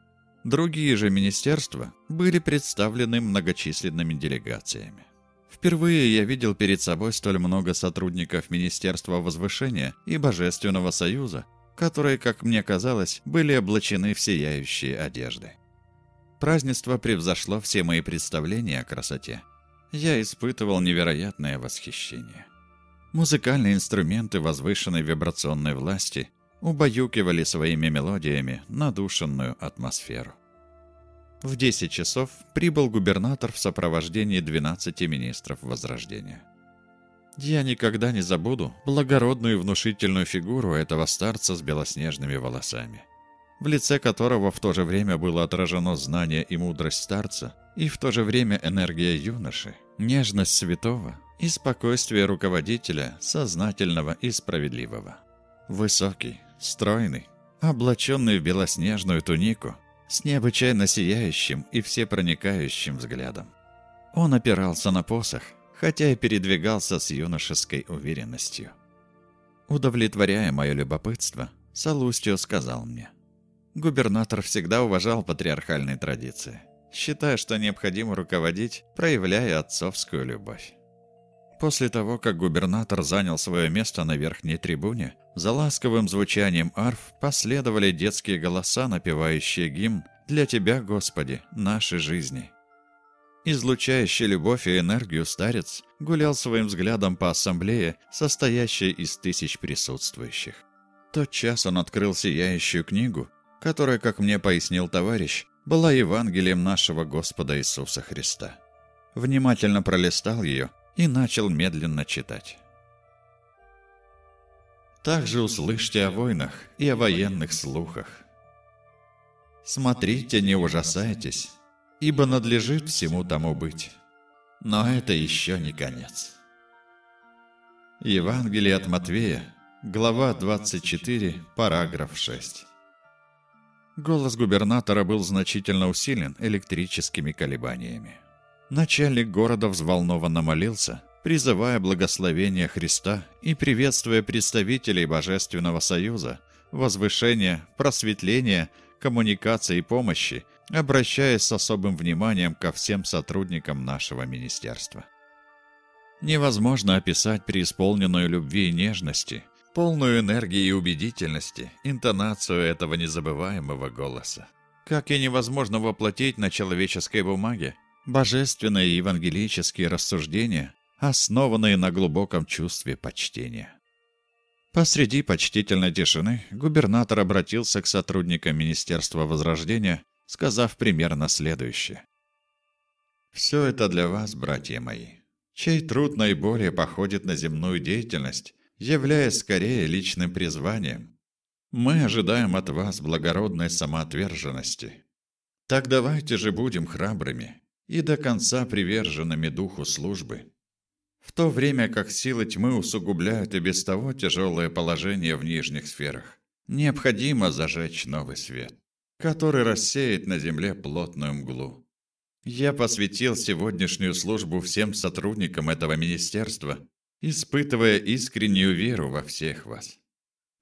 Другие же министерства были представлены многочисленными делегациями. Впервые я видел перед собой столь много сотрудников Министерства Возвышения и Божественного Союза, которые, как мне казалось, были облачены в сияющие одежды. Празднество превзошло все мои представления о красоте. Я испытывал невероятное восхищение. Музыкальные инструменты возвышенной вибрационной власти убаюкивали своими мелодиями надушенную атмосферу. В 10 часов прибыл губернатор в сопровождении 12 министров Возрождения. Я никогда не забуду благородную и внушительную фигуру этого старца с белоснежными волосами, в лице которого в то же время было отражено знание и мудрость старца, и в то же время энергия юноши, нежность святого и спокойствие руководителя, сознательного и справедливого. Высокий, стройный, облаченный в белоснежную тунику, с необычайно сияющим и всепроникающим взглядом. Он опирался на посох, хотя и передвигался с юношеской уверенностью. Удовлетворяя мое любопытство, Салустио сказал мне. Губернатор всегда уважал патриархальные традиции, считая, что необходимо руководить, проявляя отцовскую любовь. После того, как губернатор занял свое место на верхней трибуне, за ласковым звучанием арф последовали детские голоса, напевающие гимн «Для Тебя, Господи, нашей жизни». Излучающий любовь и энергию старец гулял своим взглядом по ассамблее, состоящей из тысяч присутствующих. Тот час он открыл сияющую книгу, которая, как мне пояснил товарищ, была Евангелием нашего Господа Иисуса Христа. Внимательно пролистал ее и начал медленно читать. Также услышьте о войнах и о военных слухах. Смотрите, не ужасайтесь, ибо надлежит всему тому быть. Но это еще не конец. Евангелие от Матвея, глава 24, параграф 6. Голос губернатора был значительно усилен электрическими колебаниями. Начальник города взволнованно молился, призывая благословения Христа и приветствуя представителей Божественного Союза, возвышения, просветления, коммуникации и помощи, обращаясь с особым вниманием ко всем сотрудникам нашего министерства. Невозможно описать преисполненную любви и нежности, полную энергии и убедительности, интонацию этого незабываемого голоса. Как и невозможно воплотить на человеческой бумаге божественные евангелические рассуждения, основанные на глубоком чувстве почтения. Посреди почтительной тишины губернатор обратился к сотрудникам Министерства Возрождения, сказав примерно следующее. «Все это для вас, братья мои, чей труд наиболее походит на земную деятельность, являясь скорее личным призванием. Мы ожидаем от вас благородной самоотверженности. Так давайте же будем храбрыми, и до конца приверженными духу службы. В то время как силы тьмы усугубляют и без того тяжелое положение в нижних сферах, необходимо зажечь новый свет, который рассеет на земле плотную мглу. Я посвятил сегодняшнюю службу всем сотрудникам этого министерства, испытывая искреннюю веру во всех вас.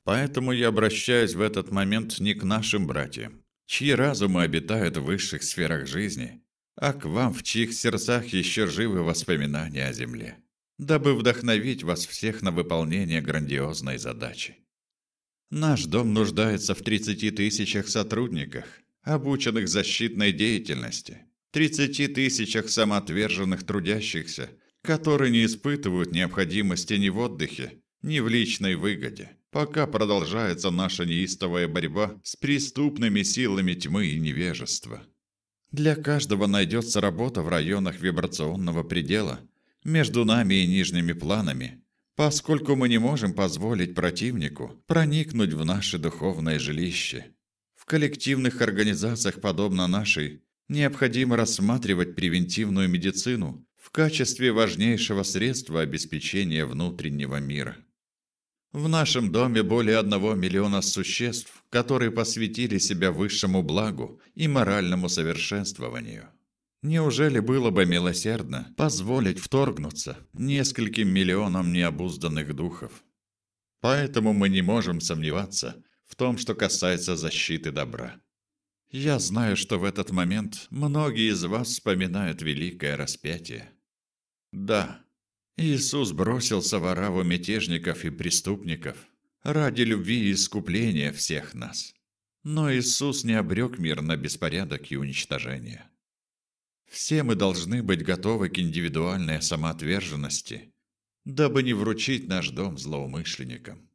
Поэтому я обращаюсь в этот момент не к нашим братьям, чьи разумы обитают в высших сферах жизни, а к вам, в чьих сердцах еще живы воспоминания о земле, дабы вдохновить вас всех на выполнение грандиозной задачи. Наш дом нуждается в 30 тысячах сотрудниках, обученных защитной деятельности, 30 тысячах самоотверженных трудящихся, которые не испытывают необходимости ни в отдыхе, ни в личной выгоде, пока продолжается наша неистовая борьба с преступными силами тьмы и невежества. Для каждого найдется работа в районах вибрационного предела, между нами и нижними планами, поскольку мы не можем позволить противнику проникнуть в наше духовное жилище. В коллективных организациях, подобно нашей, необходимо рассматривать превентивную медицину в качестве важнейшего средства обеспечения внутреннего мира. В нашем доме более одного миллиона существ, которые посвятили себя высшему благу и моральному совершенствованию. Неужели было бы милосердно позволить вторгнуться нескольким миллионам необузданных духов? Поэтому мы не можем сомневаться в том, что касается защиты добра. Я знаю, что в этот момент многие из вас вспоминают великое распятие. Да, Иисус бросился в ораву мятежников и преступников ради любви и искупления всех нас. Но Иисус не обрек мир на беспорядок и уничтожение. Все мы должны быть готовы к индивидуальной самоотверженности, дабы не вручить наш дом злоумышленникам.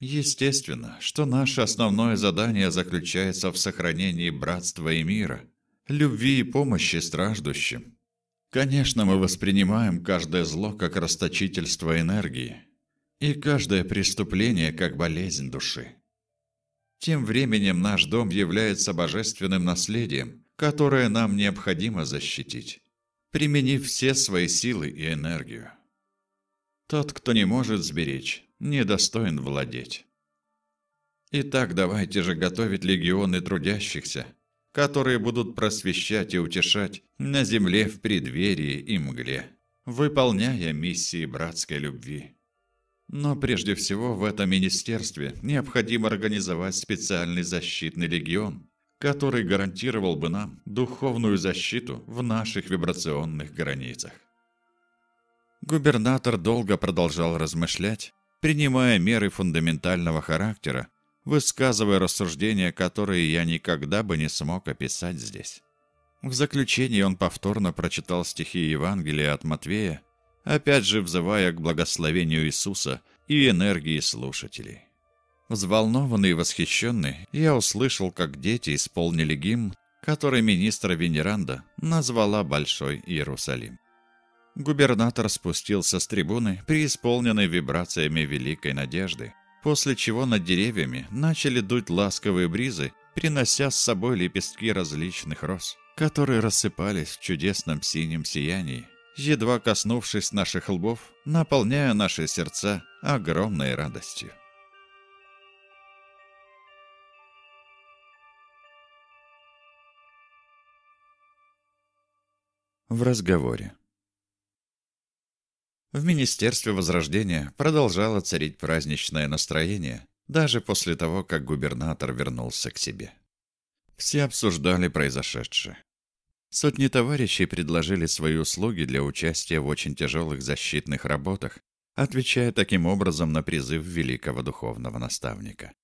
Естественно, что наше основное задание заключается в сохранении братства и мира, любви и помощи страждущим. Конечно, мы воспринимаем каждое зло как расточительство энергии и каждое преступление как болезнь души. Тем временем наш дом является божественным наследием, которое нам необходимо защитить, применив все свои силы и энергию. Тот, кто не может сберечь, недостоин владеть. Итак, давайте же готовить легионы трудящихся, которые будут просвещать и утешать на земле в преддверии и мгле, выполняя миссии братской любви. Но прежде всего в этом министерстве необходимо организовать специальный защитный легион, который гарантировал бы нам духовную защиту в наших вибрационных границах. Губернатор долго продолжал размышлять, принимая меры фундаментального характера, высказывая рассуждения, которые я никогда бы не смог описать здесь. В заключение он повторно прочитал стихи Евангелия от Матвея, опять же взывая к благословению Иисуса и энергии слушателей. Взволнованный и восхищенный, я услышал, как дети исполнили гимн, который министр Венеранда назвала «Большой Иерусалим». Губернатор спустился с трибуны, преисполненной вибрациями великой надежды, после чего над деревьями начали дуть ласковые бризы, принося с собой лепестки различных роз, которые рассыпались в чудесном синем сиянии, едва коснувшись наших лбов, наполняя наши сердца огромной радостью. В разговоре в Министерстве Возрождения продолжало царить праздничное настроение, даже после того, как губернатор вернулся к себе. Все обсуждали произошедшее. Сотни товарищей предложили свои услуги для участия в очень тяжелых защитных работах, отвечая таким образом на призыв великого духовного наставника.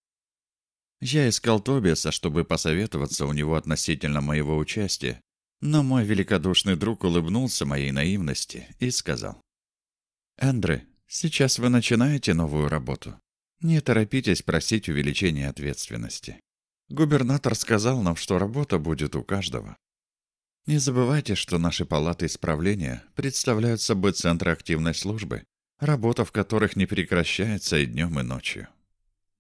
Я искал Тобиаса, чтобы посоветоваться у него относительно моего участия, но мой великодушный друг улыбнулся моей наивности и сказал, Эндрю, сейчас вы начинаете новую работу. Не торопитесь просить увеличения ответственности. Губернатор сказал нам, что работа будет у каждого. Не забывайте, что наши палаты исправления представляют собой центры активной службы, работа в которых не прекращается и днем, и ночью.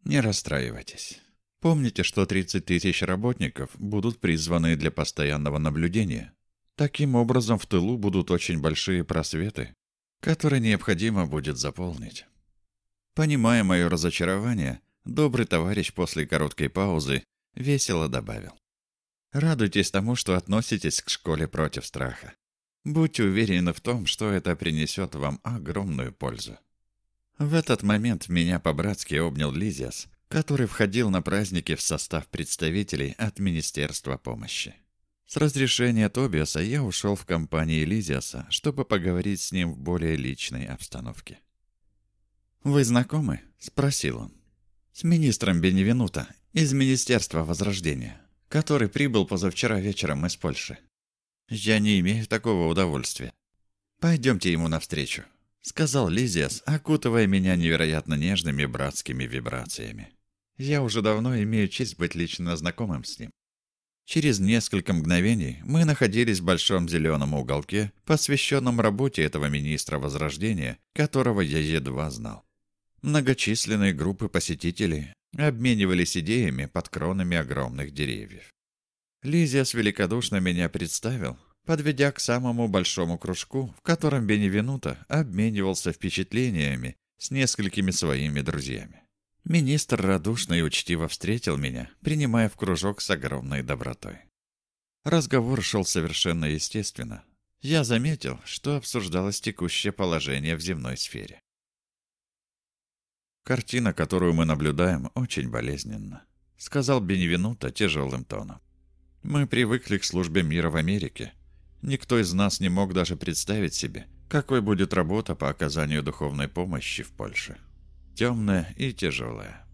Не расстраивайтесь. Помните, что 30 тысяч работников будут призваны для постоянного наблюдения. Таким образом, в тылу будут очень большие просветы, который необходимо будет заполнить. Понимая мое разочарование, добрый товарищ после короткой паузы весело добавил. Радуйтесь тому, что относитесь к школе против страха. Будьте уверены в том, что это принесет вам огромную пользу. В этот момент меня по-братски обнял Лизиас, который входил на праздники в состав представителей от Министерства помощи. С разрешения Тобиаса я ушел в компании Лизиаса, чтобы поговорить с ним в более личной обстановке. «Вы знакомы?» – спросил он. «С министром Беневенута из Министерства Возрождения, который прибыл позавчера вечером из Польши. Я не имею такого удовольствия. Пойдемте ему навстречу», – сказал Лизиас, окутывая меня невероятно нежными братскими вибрациями. «Я уже давно имею честь быть лично знакомым с ним. Через несколько мгновений мы находились в большом зеленом уголке, посвященном работе этого министра Возрождения, которого я едва знал. Многочисленные группы посетителей обменивались идеями под кронами огромных деревьев. Лизиас великодушно меня представил, подведя к самому большому кружку, в котором Беневенуто обменивался впечатлениями с несколькими своими друзьями. Министр радушно и учтиво встретил меня, принимая в кружок с огромной добротой. Разговор шел совершенно естественно. Я заметил, что обсуждалось текущее положение в земной сфере. «Картина, которую мы наблюдаем, очень болезненна», — сказал Беневенуто тяжелым тоном. «Мы привыкли к службе мира в Америке. Никто из нас не мог даже представить себе, какой будет работа по оказанию духовной помощи в Польше» темная и тяжелая.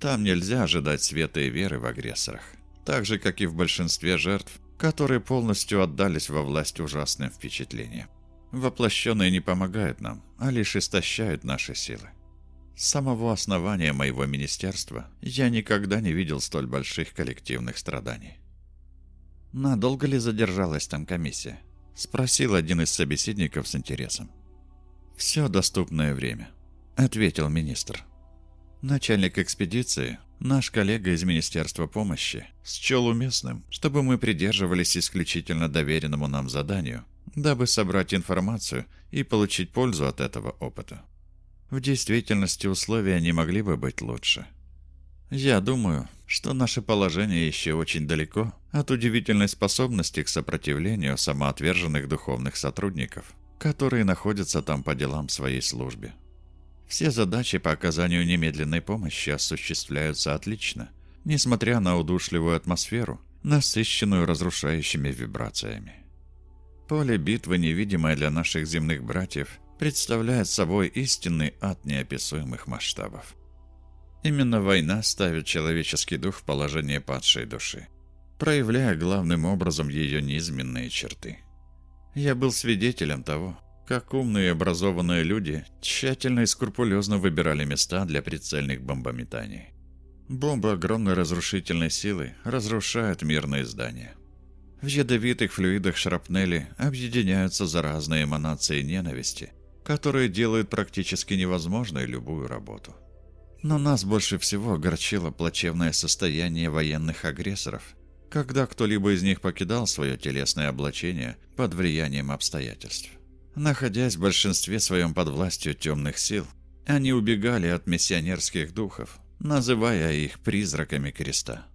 Там нельзя ожидать света и веры в агрессорах, так же, как и в большинстве жертв, которые полностью отдались во власть ужасным впечатлениям. Воплощенные не помогают нам, а лишь истощают наши силы. С самого основания моего министерства я никогда не видел столь больших коллективных страданий. «Надолго ли задержалась там комиссия?» – спросил один из собеседников с интересом. «Все доступное время», – ответил министр. Начальник экспедиции, наш коллега из Министерства помощи, счел уместным, чтобы мы придерживались исключительно доверенному нам заданию, дабы собрать информацию и получить пользу от этого опыта. В действительности условия не могли бы быть лучше. Я думаю, что наше положение еще очень далеко от удивительной способности к сопротивлению самоотверженных духовных сотрудников, которые находятся там по делам своей службе. Все задачи по оказанию немедленной помощи осуществляются отлично, несмотря на удушливую атмосферу, насыщенную разрушающими вибрациями. Поле битвы, невидимое для наших земных братьев, представляет собой истинный ад неописуемых масштабов. Именно война ставит человеческий дух в положение падшей души, проявляя главным образом ее низменные черты. Я был свидетелем того, как умные и образованные люди тщательно и скрупулезно выбирали места для прицельных бомбометаний. Бомбы огромной разрушительной силы разрушают мирные здания. В ядовитых флюидах шрапнели объединяются заразные эманации ненависти, которые делают практически невозможной любую работу. Но нас больше всего огорчило плачевное состояние военных агрессоров, когда кто-либо из них покидал свое телесное облачение под влиянием обстоятельств. Находясь в большинстве своем под властью темных сил, они убегали от миссионерских духов, называя их призраками креста.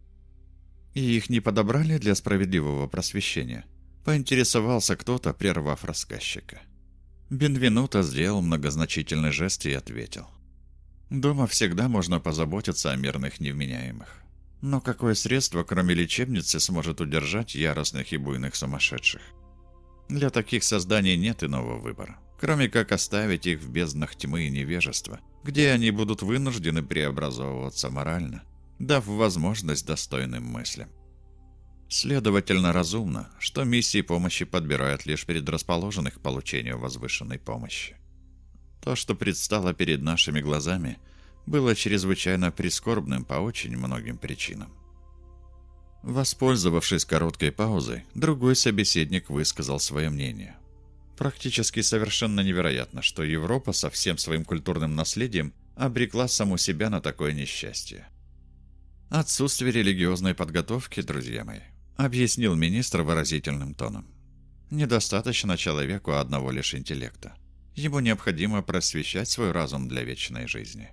И их не подобрали для справедливого просвещения, поинтересовался кто-то, прервав рассказчика. Бенвенуто сделал многозначительный жест и ответил. «Дома всегда можно позаботиться о мирных невменяемых. Но какое средство, кроме лечебницы, сможет удержать яростных и буйных сумасшедших? Для таких созданий нет иного выбора, кроме как оставить их в безднах тьмы и невежества, где они будут вынуждены преобразовываться морально, дав возможность достойным мыслям. Следовательно, разумно, что миссии помощи подбирают лишь предрасположенных к получению возвышенной помощи. То, что предстало перед нашими глазами, было чрезвычайно прискорбным по очень многим причинам. Воспользовавшись короткой паузой, другой собеседник высказал свое мнение. Практически совершенно невероятно, что Европа со всем своим культурным наследием обрекла саму себя на такое несчастье. Отсутствие религиозной подготовки, друзья мои, объяснил министр выразительным тоном. Недостаточно человеку одного лишь интеллекта. Ему необходимо просвещать свой разум для вечной жизни.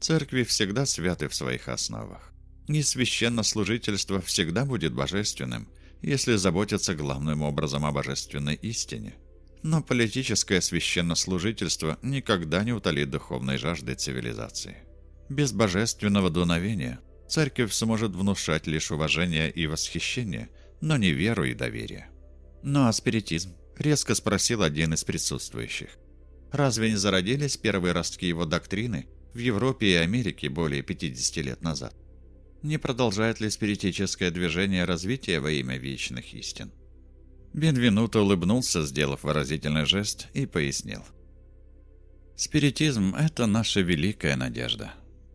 Церкви всегда святы в своих основах. И священнослужительство всегда будет божественным, если заботиться главным образом о божественной истине. Но политическое священнослужительство никогда не утолит духовной жажды цивилизации. Без божественного дуновения церковь сможет внушать лишь уважение и восхищение, но не веру и доверие. «Ну а спиритизм?» – резко спросил один из присутствующих. «Разве не зародились первые ростки его доктрины в Европе и Америке более 50 лет назад? Не продолжает ли спиритическое движение развития во имя вечных истин?» Бенвенуто улыбнулся, сделав выразительный жест, и пояснил. «Спиритизм – это наша великая надежда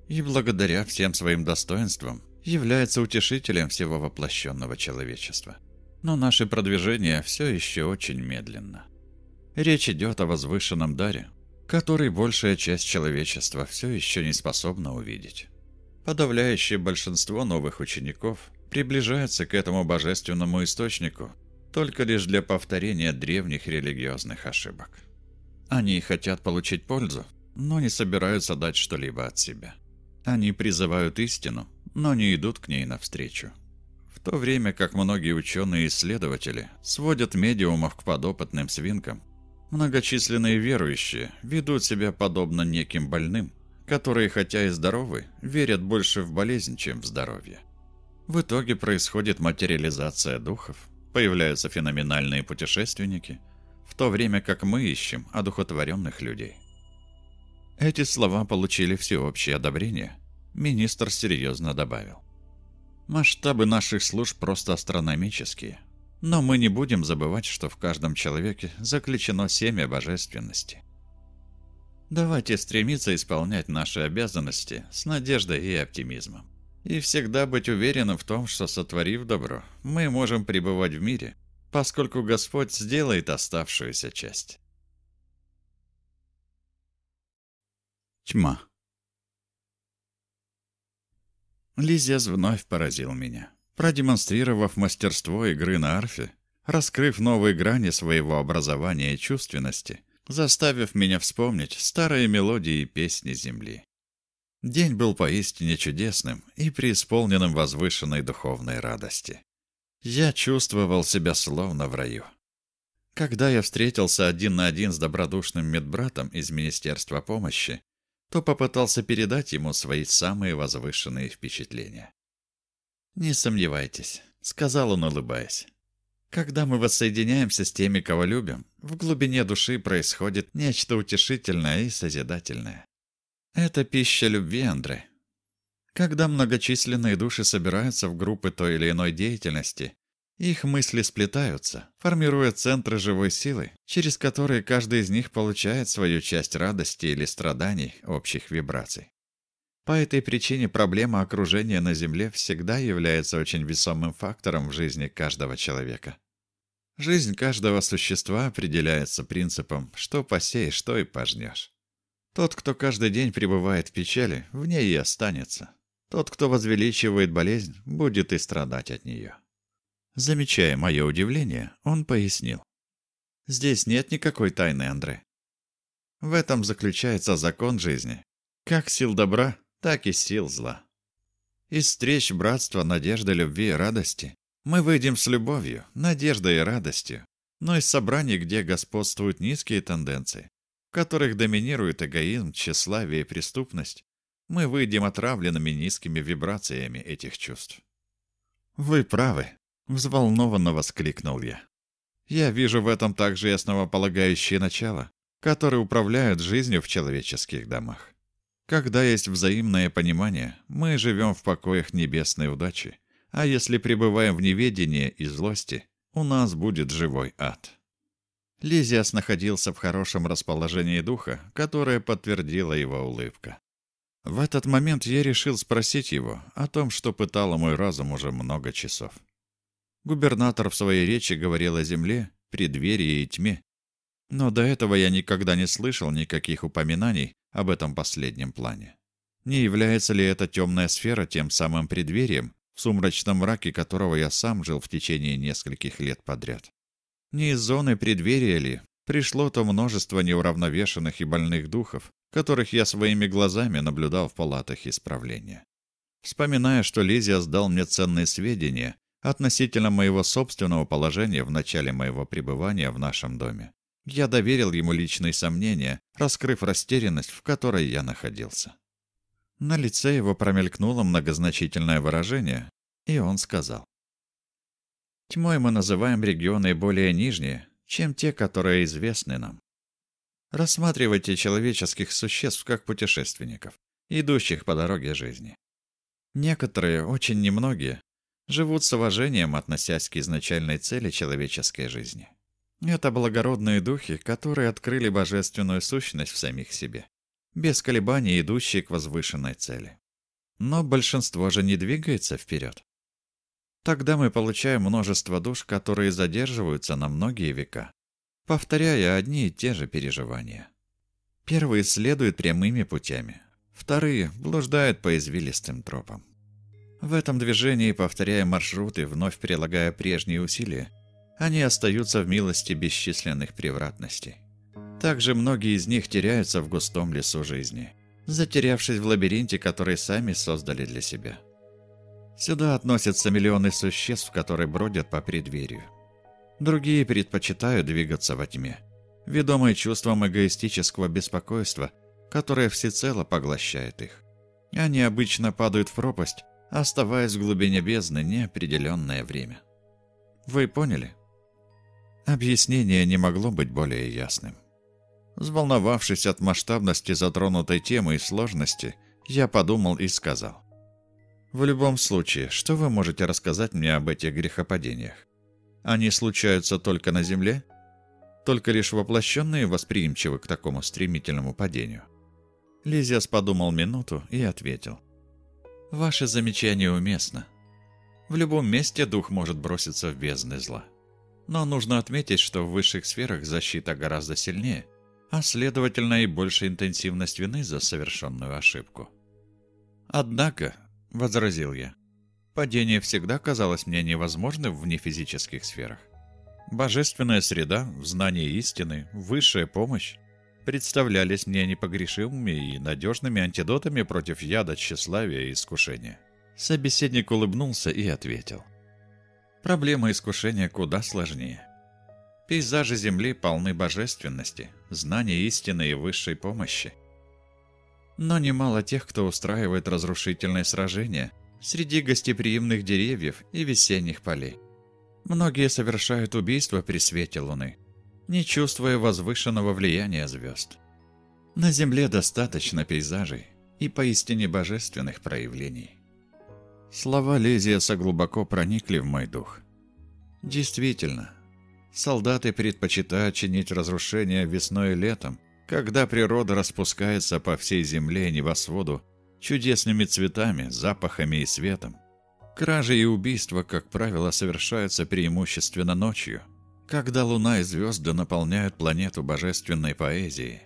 и благодаря всем своим достоинствам является утешителем всего воплощенного человечества. Но наше продвижение все еще очень медленно. Речь идет о возвышенном даре, который большая часть человечества все еще не способна увидеть. Подавляющее большинство новых учеников приближается к этому божественному источнику только лишь для повторения древних религиозных ошибок. Они хотят получить пользу, но не собираются дать что-либо от себя. Они призывают истину, но не идут к ней навстречу. То время как многие ученые и исследователи сводят медиумов к подопытным свинкам, многочисленные верующие ведут себя подобно неким больным, которые, хотя и здоровы, верят больше в болезнь, чем в здоровье. В итоге происходит материализация духов, появляются феноменальные путешественники, в то время как мы ищем одухотворенных людей. Эти слова получили всеобщее одобрение, министр серьезно добавил. Масштабы наших служб просто астрономические. Но мы не будем забывать, что в каждом человеке заключено семя божественности. Давайте стремиться исполнять наши обязанности с надеждой и оптимизмом. И всегда быть уверенным в том, что, сотворив добро, мы можем пребывать в мире, поскольку Господь сделает оставшуюся часть. Тьма. Лизиас вновь поразил меня, продемонстрировав мастерство игры на арфе, раскрыв новые грани своего образования и чувственности, заставив меня вспомнить старые мелодии и песни земли. День был поистине чудесным и преисполненным возвышенной духовной радости. Я чувствовал себя словно в раю. Когда я встретился один на один с добродушным медбратом из Министерства помощи, то попытался передать ему свои самые возвышенные впечатления. «Не сомневайтесь», — сказал он, улыбаясь. «Когда мы воссоединяемся с теми, кого любим, в глубине души происходит нечто утешительное и созидательное. Это пища любви, Андре. Когда многочисленные души собираются в группы той или иной деятельности, их мысли сплетаются, формируя центры живой силы, через которые каждый из них получает свою часть радости или страданий общих вибраций. По этой причине проблема окружения на Земле всегда является очень весомым фактором в жизни каждого человека. Жизнь каждого существа определяется принципом «что посеешь, то и пожнешь». Тот, кто каждый день пребывает в печали, в ней и останется. Тот, кто возвеличивает болезнь, будет и страдать от нее. Замечая мое удивление, он пояснил. «Здесь нет никакой тайны, Андре. В этом заключается закон жизни. Как сил добра, так и сил зла. Из встреч братства, надежды, любви и радости мы выйдем с любовью, надеждой и радостью, но из собраний, где господствуют низкие тенденции, в которых доминирует эгоизм, тщеславие и преступность, мы выйдем отравленными низкими вибрациями этих чувств. Вы правы, Взволнованно воскликнул я. Я вижу в этом также и основополагающее начало, которые управляют жизнью в человеческих домах. Когда есть взаимное понимание, мы живем в покоях небесной удачи, а если пребываем в неведении и злости, у нас будет живой ад. Лизиас находился в хорошем расположении духа, которое подтвердила его улыбка. В этот момент я решил спросить его о том, что пытало мой разум уже много часов. Губернатор в своей речи говорил о земле, преддверии и тьме. Но до этого я никогда не слышал никаких упоминаний об этом последнем плане. Не является ли эта темная сфера тем самым преддверием, в сумрачном мраке которого я сам жил в течение нескольких лет подряд? Не из зоны преддверия ли пришло то множество неуравновешенных и больных духов, которых я своими глазами наблюдал в палатах исправления? Вспоминая, что Лизия сдал мне ценные сведения, относительно моего собственного положения в начале моего пребывания в нашем доме. Я доверил ему личные сомнения, раскрыв растерянность, в которой я находился. На лице его промелькнуло многозначительное выражение, и он сказал. «Тьмой мы называем регионы более нижние, чем те, которые известны нам. Рассматривайте человеческих существ как путешественников, идущих по дороге жизни. Некоторые, очень немногие, живут с уважением, относясь к изначальной цели человеческой жизни. Это благородные духи, которые открыли божественную сущность в самих себе, без колебаний идущие к возвышенной цели. Но большинство же не двигается вперед. Тогда мы получаем множество душ, которые задерживаются на многие века, повторяя одни и те же переживания. Первые следуют прямыми путями, вторые блуждают по извилистым тропам. В этом движении, повторяя маршруты, вновь прилагая прежние усилия, они остаются в милости бесчисленных превратностей. Также многие из них теряются в густом лесу жизни, затерявшись в лабиринте, который сами создали для себя. Сюда относятся миллионы существ, которые бродят по преддверию. Другие предпочитают двигаться во тьме, ведомые чувством эгоистического беспокойства, которое всецело поглощает их. Они обычно падают в пропасть, оставаясь в глубине бездны неопределенное время. Вы поняли? Объяснение не могло быть более ясным. Взволновавшись от масштабности затронутой темы и сложности, Я подумал и сказал. В любом случае, что вы можете рассказать мне об этих грехопадениях? Они случаются только на земле? Только лишь воплощенные восприимчивы к такому стремительному падению? Лизиас подумал минуту и ответил. Ваше замечание уместно. В любом месте дух может броситься в бездны зла. Но нужно отметить, что в высших сферах защита гораздо сильнее, а следовательно и больше интенсивность вины за совершенную ошибку. Однако, — возразил я, — падение всегда казалось мне невозможным в нефизических сферах. Божественная среда, знание истины, высшая помощь представлялись мне непогрешимыми и надежными антидотами против яда, тщеславия и искушения. Собеседник улыбнулся и ответил. Проблема искушения куда сложнее. Пейзажи Земли полны божественности, знания истины и высшей помощи. Но немало тех, кто устраивает разрушительные сражения среди гостеприимных деревьев и весенних полей. Многие совершают убийства при свете луны, не чувствуя возвышенного влияния звезд. На Земле достаточно пейзажей и поистине божественных проявлений. Слова Лезиаса глубоко проникли в мой дух. Действительно, солдаты предпочитают чинить разрушения весной и летом, когда природа распускается по всей земле и небосводу чудесными цветами, запахами и светом. Кражи и убийства, как правило, совершаются преимущественно ночью, когда луна и звезды наполняют планету божественной поэзией.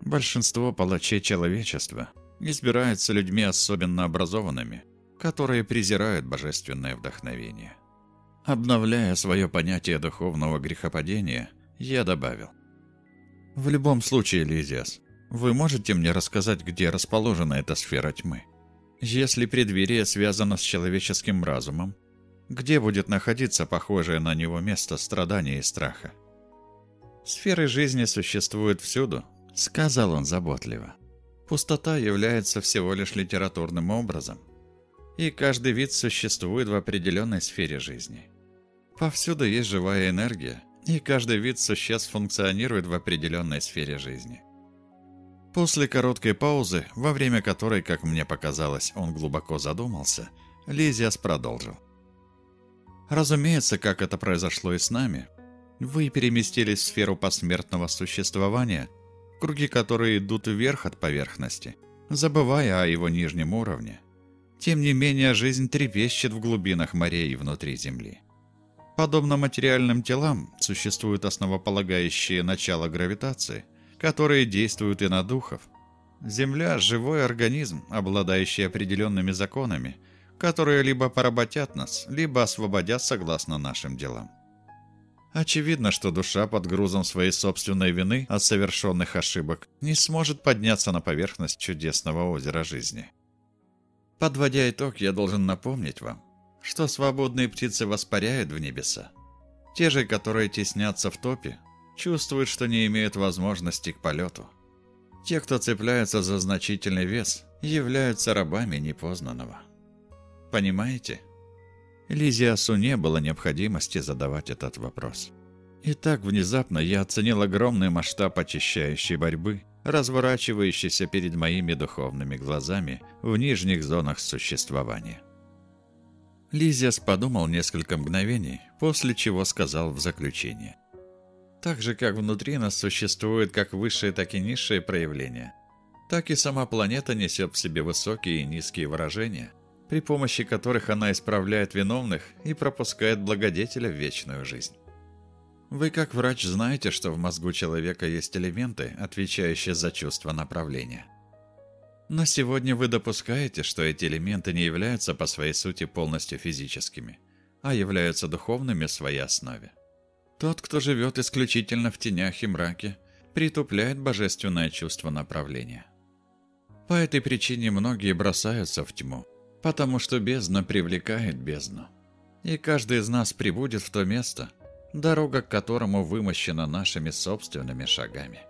Большинство палачей человечества избираются людьми особенно образованными – которые презирают божественное вдохновение. Обновляя свое понятие духовного грехопадения, я добавил. В любом случае, Лизиас, вы можете мне рассказать, где расположена эта сфера тьмы? Если преддверие связано с человеческим разумом, где будет находиться похожее на него место страдания и страха? Сферы жизни существуют всюду, сказал он заботливо. Пустота является всего лишь литературным образом – и каждый вид существует в определенной сфере жизни. Повсюду есть живая энергия, и каждый вид существ функционирует в определенной сфере жизни. После короткой паузы, во время которой, как мне показалось, он глубоко задумался, Лизиас продолжил. Разумеется, как это произошло и с нами, вы переместились в сферу посмертного существования, круги которой идут вверх от поверхности, забывая о его нижнем уровне. Тем не менее, жизнь трепещет в глубинах морей и внутри Земли. Подобно материальным телам, существуют основополагающие начала гравитации, которые действуют и на духов. Земля – живой организм, обладающий определенными законами, которые либо поработят нас, либо освободят согласно нашим делам. Очевидно, что душа под грузом своей собственной вины от совершенных ошибок не сможет подняться на поверхность чудесного озера жизни. Подводя итог, я должен напомнить вам, что свободные птицы воспаряют в небеса. Те же, которые теснятся в топе, чувствуют, что не имеют возможности к полету. Те, кто цепляются за значительный вес, являются рабами непознанного. Понимаете? Лизиасу не было необходимости задавать этот вопрос. И так внезапно я оценил огромный масштаб очищающей борьбы – разворачивающийся перед моими духовными глазами в нижних зонах существования. Лизиас подумал несколько мгновений, после чего сказал в заключение. Так же, как внутри нас существуют как высшие, так и низшие проявления, так и сама планета несет в себе высокие и низкие выражения, при помощи которых она исправляет виновных и пропускает благодетеля в вечную жизнь. Вы как врач знаете, что в мозгу человека есть элементы, отвечающие за чувство направления. Но сегодня вы допускаете, что эти элементы не являются по своей сути полностью физическими, а являются духовными в своей основе. Тот, кто живет исключительно в тенях и мраке, притупляет божественное чувство направления. По этой причине многие бросаются в тьму, потому что бездна привлекает бездну. И каждый из нас прибудет в то место – дорога к которому вымощена нашими собственными шагами.